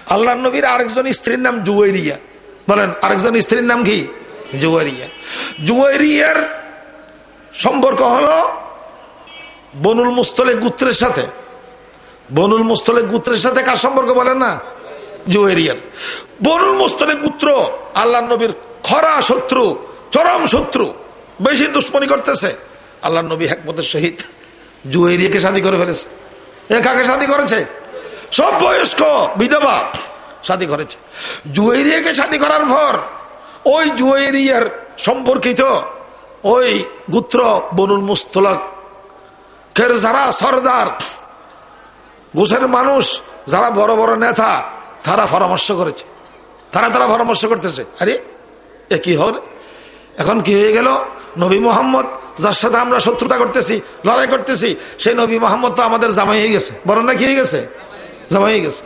আল্লাহ নবীর আরেকজন স্ত্রীর নাম জুয়েরিয়া বলেন, আরেকজন স্ত্রীর নাম কি? জুয়েরিয়া জুয়েরিয়ার সম্পর্ক হলো বনুল মুস্তলে গুত্রের সাথে। বনুল মুস্তলে গুত্রের সাথে কার সম্পর্ক বলেন না? জুয়েরিয়ার বনুল মুস্তলে গুত্র আল্লাহ নবীর খরা শত্রু, চরম শত্রু, বেশি দুশ্মনী করতেছে। আল্লাহ নবী হেকমতের সহিত জুয়েরিয়াকে শাদী করে ফেলেছে। এ কাকে শাদী করেছে? সব বয়স্ক বিধবা। শাদী করেছে। জুয়েরিয়াকে শাদী করার পর ওই জুয়েরিয়ার সম্পর্কিত ওই গুত্র বনুল মুস্তলক, খের যারা সর্দার গোছের মানুষ, যারা বড় বড় নেতা, তারা পরামর্শ করেছে। তারা তারা পরামর্শ করতেছে, আরে, এ কি হল? এখন কি হয়ে গেল? নবী মোহাম্মদ, যার সাথে আমরা শত্রুতা করতেছি, লড়াই করতেছি, সেই নবী মোহাম্মদ তো আমাদের জামাই হয়ে গেছে। বরং না কি হয়ে গেছে? জামাই হয়ে গেছে।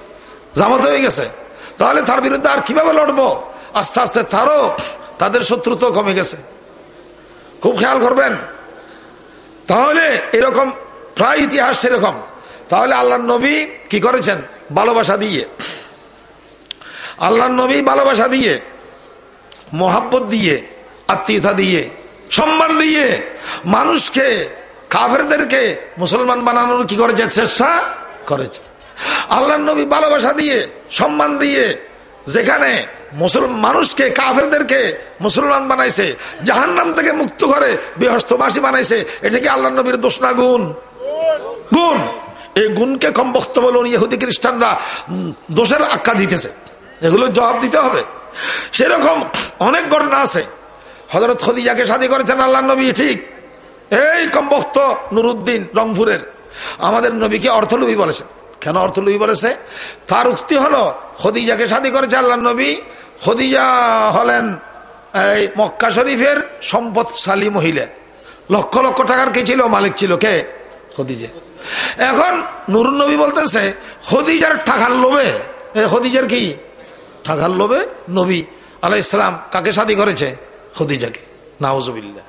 জামাত হয়ে গেছে। তাহলে তার বিরুদ্ধে আর কীভাবে লড়বো? আস্তে আস্তে তারও তাদের শত্রুতাও কমে গেছে। খুব খেয়াল করবেন। তাহলে এরকম প্রায় ইতিহাস সেরকম। তাহলে আল্লাহ নবী কি করেছেন? ভালোবাসা দিয়ে। আল্লাহ নবী ভালোবাসা দিয়ে, মোহাব্বত দিয়ে, আত্মীয়তা দিয়ে, সম্মান দিয়ে মানুষকে, কাফেরদেরকে মুসলমান বানানোর কি করেছে? চেষ্টা করেছে। আল্লাহ নবী ভালোবাসা দিয়ে সম্মান দিয়ে যেখানে মুসলমান মানুষকে, কাফেরদেরকে মুসলমান বানাইছে জাহান নাম থেকে মুক্ত করে বৃহস্পবাসী বানাইছে, এটা কি আল্লাহ নবীর দোষ না গুণ? গুণ! এই গুণকে কম বক্তব্য ইহুদি খ্রিস্টানরা দোষের আখ্যা দিতেছে। এগুলো জবাব দিতে হবে। সেরকম অনেক ঘটনা আছে। হজরত খদিজাকে শাদী করেছেন আল্লাহ নবী, ঠিক। এই কমবক্ত নুরুদ্দিন রংপুরের। আমাদের নবীকে অর্থলুবি বলেছেন। কেন অর্থ লুই বলেছে? তার উক্তি হলো, খদিজাকে শাদী করেছে আল্লাহ নবী। খদিজা হলেন এই মক্কা শরীফের সম্পদশালী মহিলা। লক্ষ লক্ষ টাকার কে ছিল? মালিক ছিল কে? খদিজা। এখন নুরুন নবী বলতেছে হদিজার টাকার লোভে হদিজার কি? টাকার লোভে নবী আলাই ইসলাম কাকে শাদি করেছে? হদিজাকে নাওজবিল্লা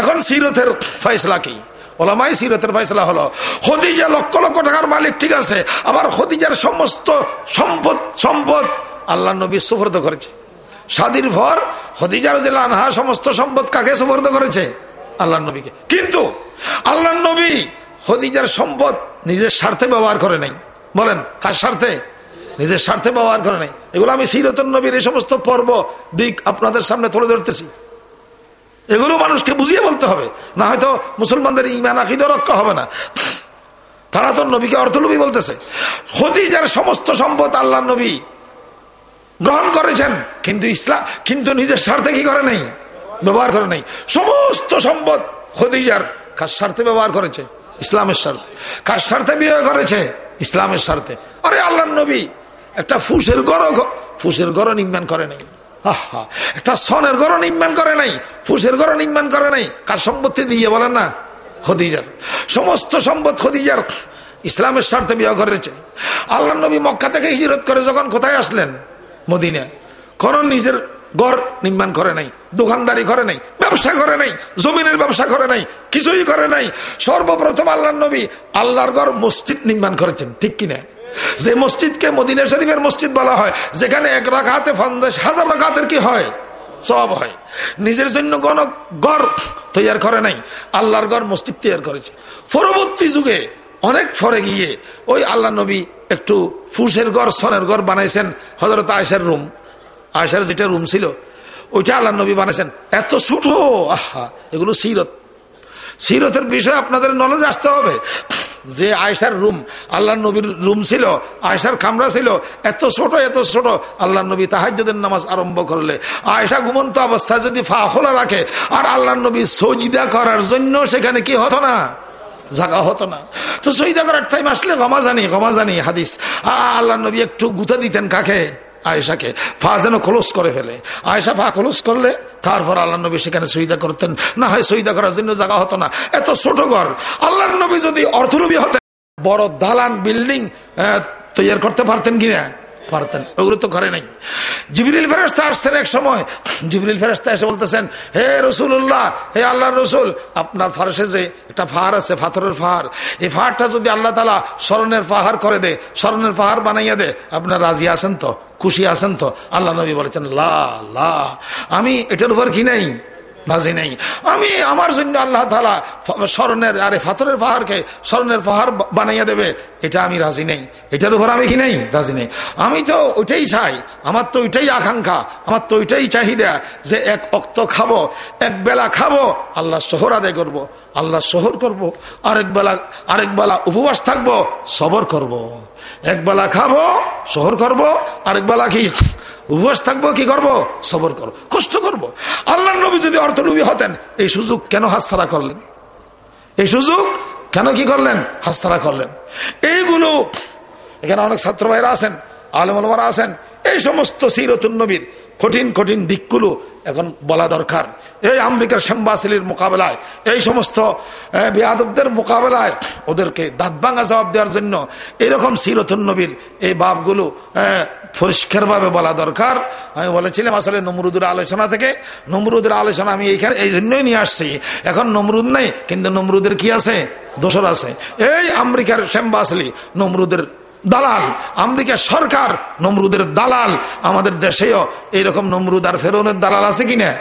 এখন সিরতের ফয়সলা কি? ওলামাই সিরতের ফয়সলা হলো। হদিজা লক্ষ লক্ষ টাকার মালিক ঠিক আছে, আবার হদিজার সমস্ত সম্পদ সম্পদ আল্লাহ নবী সুফর্দ করেছে। স্বাধীর ভর হদিজার আনহা সমস্ত সম্পদ কাকে সুফর্দ করেছে? আল্লাহ নবীকে। কিন্তু আল্লাহ নবী হদিজার সম্পদ নিজের স্বার্থে ব্যবহার করে নাই। বলেন, কার স্বার্থে? নিজের স্বার্থে ব্যবহার করে নাই। এগুলো আমি সিরতন নবীর এই সমস্ত পর্ব দিক আপনাদের সামনে তুলে ধরতেছি। এগুলো মানুষকে বুঝিয়ে বলতে হবে। না হয়তো মুসলমানদের ইমান আকিদ, রক্ষা হবে না। তারা তো নবীকে অর্থলবী বলতেছে। হদিজার সমস্ত সম্পদ আল্লাহ নবী গ্রহণ করেছেন, কিন্তু ইসলাম কিন্তু নিজের স্বার্থে কি করে নাই? ব্যবহার করে নাই। সমস্ত সম্পদ হদিজার কার স্বার্থে ব্যবহার করেছে? ইসলামের স্বার্থে। কার স্বার্থে বিয়ে করেছে? ইসলামের স্বার্থে। আরে আল্লাহ নবী, একটা ফুসের গড় ফুসের গড় নির্মাণ করে নাই। একটা সনের গড় নির্মাণ করে নাই, ফুসের গড় নির্মাণ করে নাই, কার সম্পত্তি দিয়ে বলেন না? খদিজার। সমস্ত সম্পদ খদিজার। ইসলামের স্বার্থে বিয়ে করেছে। আল্লাহ নবী মক্কা থেকে হিজরত করে যখন কোথায় আসলেন? মদিনা কোন নিজের গড় নির্মাণ করে নাই, দোকানদারি করে নাই, ব্যবসা করে নাই, জমিনের ব্যবসা করে নাই, কিছুই করে নাই। সর্বপ্রথম আল্লাহ নবী আল্লাহর গড় মসজিদ নির্মাণ করেছেন, ঠিক কিনা? যে মসজিদকে মদিনা শরীফের মসজিদ বলা হয়, যেখানে এক রাখাতে ফন্দেশ, হাজার রাখাতের কি হয়? সব হয়। নিজের জন্য কোন গড় তৈয়ার করে নাই। আল্লাহর গড় মসজিদ তৈয়ার করেছে। পরবর্তী যুগে অনেক ফরে গিয়ে ওই আল্লাহ নবী একটু ফুসের গড় সনের গড় বানাইছেন হজরত আয়সার রুম। আয়সার যেটা রুম ছিল, ওইটা আল্লাহ নবী বানাইছেন। এত ছোট, আহা, এগুলো সিরত। সিরতের বিষয়ে আপনাদের নলেজ আসতে হবে। যে আয়সার রুম আল্লাহ নবীর রুম ছিল আয়সার খামরা ছিল, এত ছোট এত ছোট আল্লাহ নবী তাহাজ্যদের নামাজ আরম্ভ করলে। আয়সা ঘুমন্ত অবস্থায় যদি ফা খোলা রাখে, আর আল্লাহ নবী সজিদা করার জন্য সেখানে কি হতো না? জাগা হতো না। তো সজিদা করার টাইম আসলে গমা জানি গমা জানি হাদিস আল্লাহ নবী একটু গুতা দিতেন কাকে? আয়েশাকে ফা যেন খোলস করে ফেলে। আয়েশা ফা খোলস করলে তারপর আল্লাহ নবী সেখানে সহিদা করতেন। না হয় সহিদা করার জন্য জায়গা হতো না। এত ছোট ঘর। আল্লাহ নবী যদি অর্থরূপী হতেন, বড় দালান, বিল্ডিং তৈরি করতে পারতেন কিনা? পারতেন। ওগুলো তো ঘরে নাই। জিবরিল ফেরস্তা আসছেন এক সময়। জিবরিল ফেরস্তা এসে বলতেছেন, হে রসুল্লাহ হে আল্লাহ রসুল, আপনার ফারসে যে একটা ফাহার আছে, ফাথরের ফাহার, এই ফাহারটা যদি আল্লাহ তালা স্মরণের পাহাড় করে দে স্মরণের পাহাড় বানাইয়া দে, আপনার রাজি আছেন তো? খুশি আছেন তো? আল্লাহ নবী বলেছেন, লা লা, আমি এটার উপর কি নেই। রাজি নেই আমি আমার জন্য আল্লাহ তালা স্মরণের আরে ফাথরের পাহাড়কে স্মরণের পাহাড় বানাইয়া দেবে, এটা আমি রাজি নেই এটার উপর আমি কি নেই রাজি নেই আমি তো ওইটাই চাই, আমার তো ওইটাই আকাঙ্ক্ষা, আমার তো ওইটাই চাহিদা যে এক অক্ত খাব, এক বেলা খাব আল্লাহ শহর আদায় করব। আল্লাহ শহর করব। আরেক বেলা আরেক বেলা উপবাস থাকব, সবর করব। এক বেলা খাব, শহর করব, আরেক বেলা কি উপবাস থাকব, কি করব? সবর করব, কষ্ট করব। আল্লাহ নবী যদি অর্থনবী হতেন, এই সুযোগ কেন হাতছাড়া করলেন? এই সুযোগ কেন কি করলেন? হাতছাড়া করলেন। এইগুলো, এখানে অনেক ছাত্র ভাইরা আছেন আলমারা আছেন, এই সমস্ত সিরতুন নবীর কঠিন কঠিন দিকগুলো এখন বলা দরকার। এই আমেরিকার শ্যামবাসিলির মোকাবেলায়, এই সমস্ত বেয়াদবদের মোকাবেলায় ওদেরকে দাঁত ভাঙা জবাব দেওয়ার জন্য এরকম সিরতুন নবীর এই বাপগুলো পরিষ্কারভাবে বলা দরকার। আমি বলেছিলাম আসলে নমরুদের আলোচনা থেকে, নমরুদের আলোচনা আমি এইখানে এই জন্যই নিয়ে আসছি। এখন নমরুদ নেই, কিন্তু নমরুদের কি আছে? দোসর আছে। এই আমেরিকার শ্যামবাসলি, নমরুদের দালাল। আমেরিকা সরকার, নমরুদের দালাল। আমাদের দেশেও এইরকম নমরুদ আর ফেরনের দালাল আছে কিনা?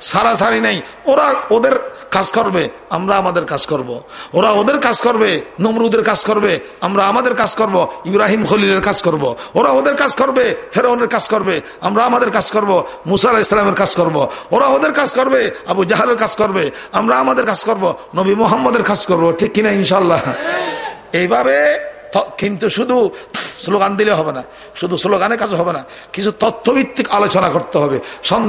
সারাসারি নেই। ওরা ওদের কাজ করবে, আমরা আমাদের কাজ করব। ওরা ওদের কাজ করবে, নমরুদের কাজ করবে, আমরা আমাদের কাজ করব। ইব্রাহিম খলিলের কাজ করব। ওরা ওদের কাজ করবে, ফেরাউনের কাজ করবে, আমরা আমাদের কাজ করব। মুসা ইসলামের কাজ করব। ওরা ওদের কাজ করবে, আবু জাহালের কাজ করবে, আমরা আমাদের কাজ করব। নবী মোহাম্মদের কাজ করব, ঠিক কিনা ইনশাল্লাহ এইভাবে কিন্তু শুধু স্লোগান দিলে হবে না, শুধু স্লোগানে কাজ হবে না, কিছু তথ্যভিত্তিক আলোচনা করতে হবে।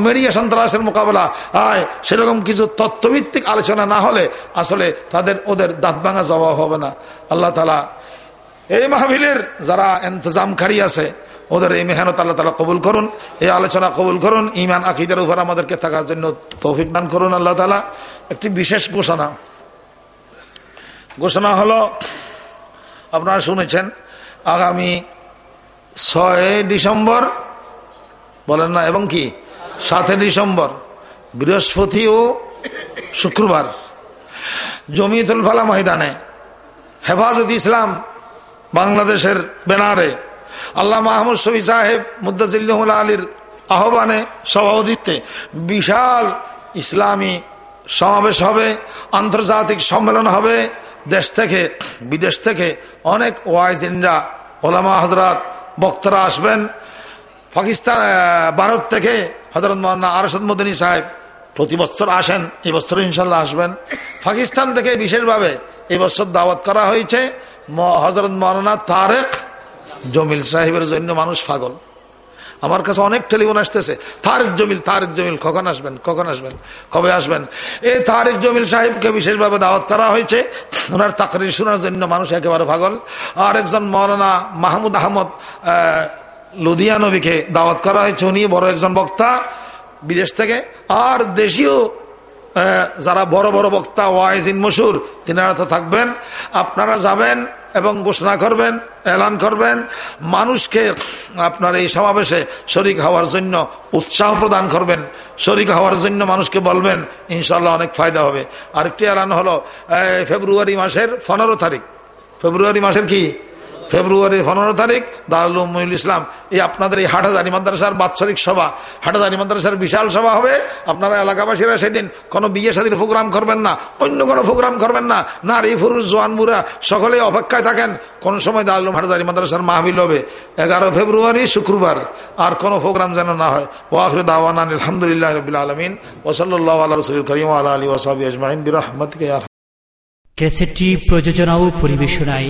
মিডিয়া সন্ত্রাসের মোকাবেলা, আয়, সেরকম কিছু তথ্যভিত্তিক আলোচনা না হলে আসলে তাদের, ওদের দাঁত ভাঙা জবাব হবে না। আল্লাহ তালা এই মাহফিলের যারা এন্তজামকারী আছে, ওদের এই মেহনত আল্লাহ তালা কবুল করুন, এই আলোচনা কবুল করুন ইমান আকিদের উপর আমাদেরকে থাকার জন্য তৌফিক দান করুন আল্লাহ তালা একটি বিশেষ ঘোষণা। ঘোষণা হলো আপনারা শুনেছেন, আগামী ছয় ডিসেম্বর, বলেন না, এবং কি? সাতই ডিসেম্বর, বৃহস্পতি ও শুক্রবার জমিতুল ফালা ময়দানে, হেফাজত ইসলাম বাংলাদেশের বেনারে আল্লাহ মাহমুদ শফি সাহেব মুদাজিল্লাহুল আলীর আহ্বানে সভাপতিত্বে বিশাল ইসলামী সমাবেশ হবে, আন্তর্জাতিক সম্মেলন হবে দেশ থেকে, বিদেশ থেকে অনেক ওয়াইজিনরা ওলামা হজরত বক্তারা আসবেন। পাকিস্তান ভারত থেকে হজরত মৌলানা আরশদ মদিনী সাহেব প্রতি বছর আসেন, এই বছর ইনশাল্লাহ আসবেন। পাকিস্তান থেকে বিশেষভাবে এই বছর দাওয়াত করা হয়েছে হজরত মৌলানা তারেক জমিল সাহেবের জন্য মানুষ পাগল। আমার কাছে অনেক টেলিফোন আসতেছে। তারেক জমিল তারেক জমিল, কখন আসবেন কখন আসবেন, কবে আসবেন? এই তারেক জমিল সাহেবকে বিশেষভাবে দাওয়াত করা হয়েছে। ওনার তাকরির শোনার জন্য মানুষ একেবারে পাগল। আর একজন মৌলানা মাহমুদ আহমদ লুধিয়ানবীকে দাওয়াত করা হয়েছে। উনি বড় একজন বক্তা বিদেশ থেকে। আর দেশীয় যারা বড় বড় বক্তা ওয়াইজিন মসুর তিনারা তো থাকবেন। আপনারা যাবেন এবং ঘোষণা করবেন, এলান করবেন, মানুষকে আপনার এই সমাবেশে শরিক হওয়ার জন্য উৎসাহ প্রদান করবেন, শরিক হওয়ার জন্য মানুষকে বলবেন ইনশাল্লাহ অনেক ফায়দা হবে। আরেকটি এলান হলো ফেব্রুয়ারি মাসের পনেরো তারিখ। ফেব্রুয়ারি মাসের কি? ফেব্রুয়ারি পনেরো তারিখ দারুল ইসলাম। এই আপনাদের এই হাটাজারি মাদ্রাসার বাৎসরিক সভা। হাটাজারি মাদ্রাসার বিশাল সভা হবে। আপনারা এলাকাবাসীরা সেদিন কোনো বিয়ে সাদীর প্রোগ্রাম করবেন না, অন্য কোনো প্রোগ্রাম করবেন না। নারী, পুরুষ, জোয়ান, বুড়া, সকলেই অপেক্ষায় থাকেন কোন সময় দারুল হাটাজারি মাদ্রাসার মাহবিল হবে। এগারো ফেব্রুয়ারি, শুক্রবার। আর কোনো প্রোগ্রাম যেন না হয়। ওয়াফর দাওয়ান আলহামদুলিল্লাহ রবিল আলমিন। ওসল্লাহ আল্লাহ রসুল করিম আল্লাহ আলী ওসাবি আজমাইন। বিরহমতকে ক্যাসেটটি প্রযোজনা ও পরিবেশনায়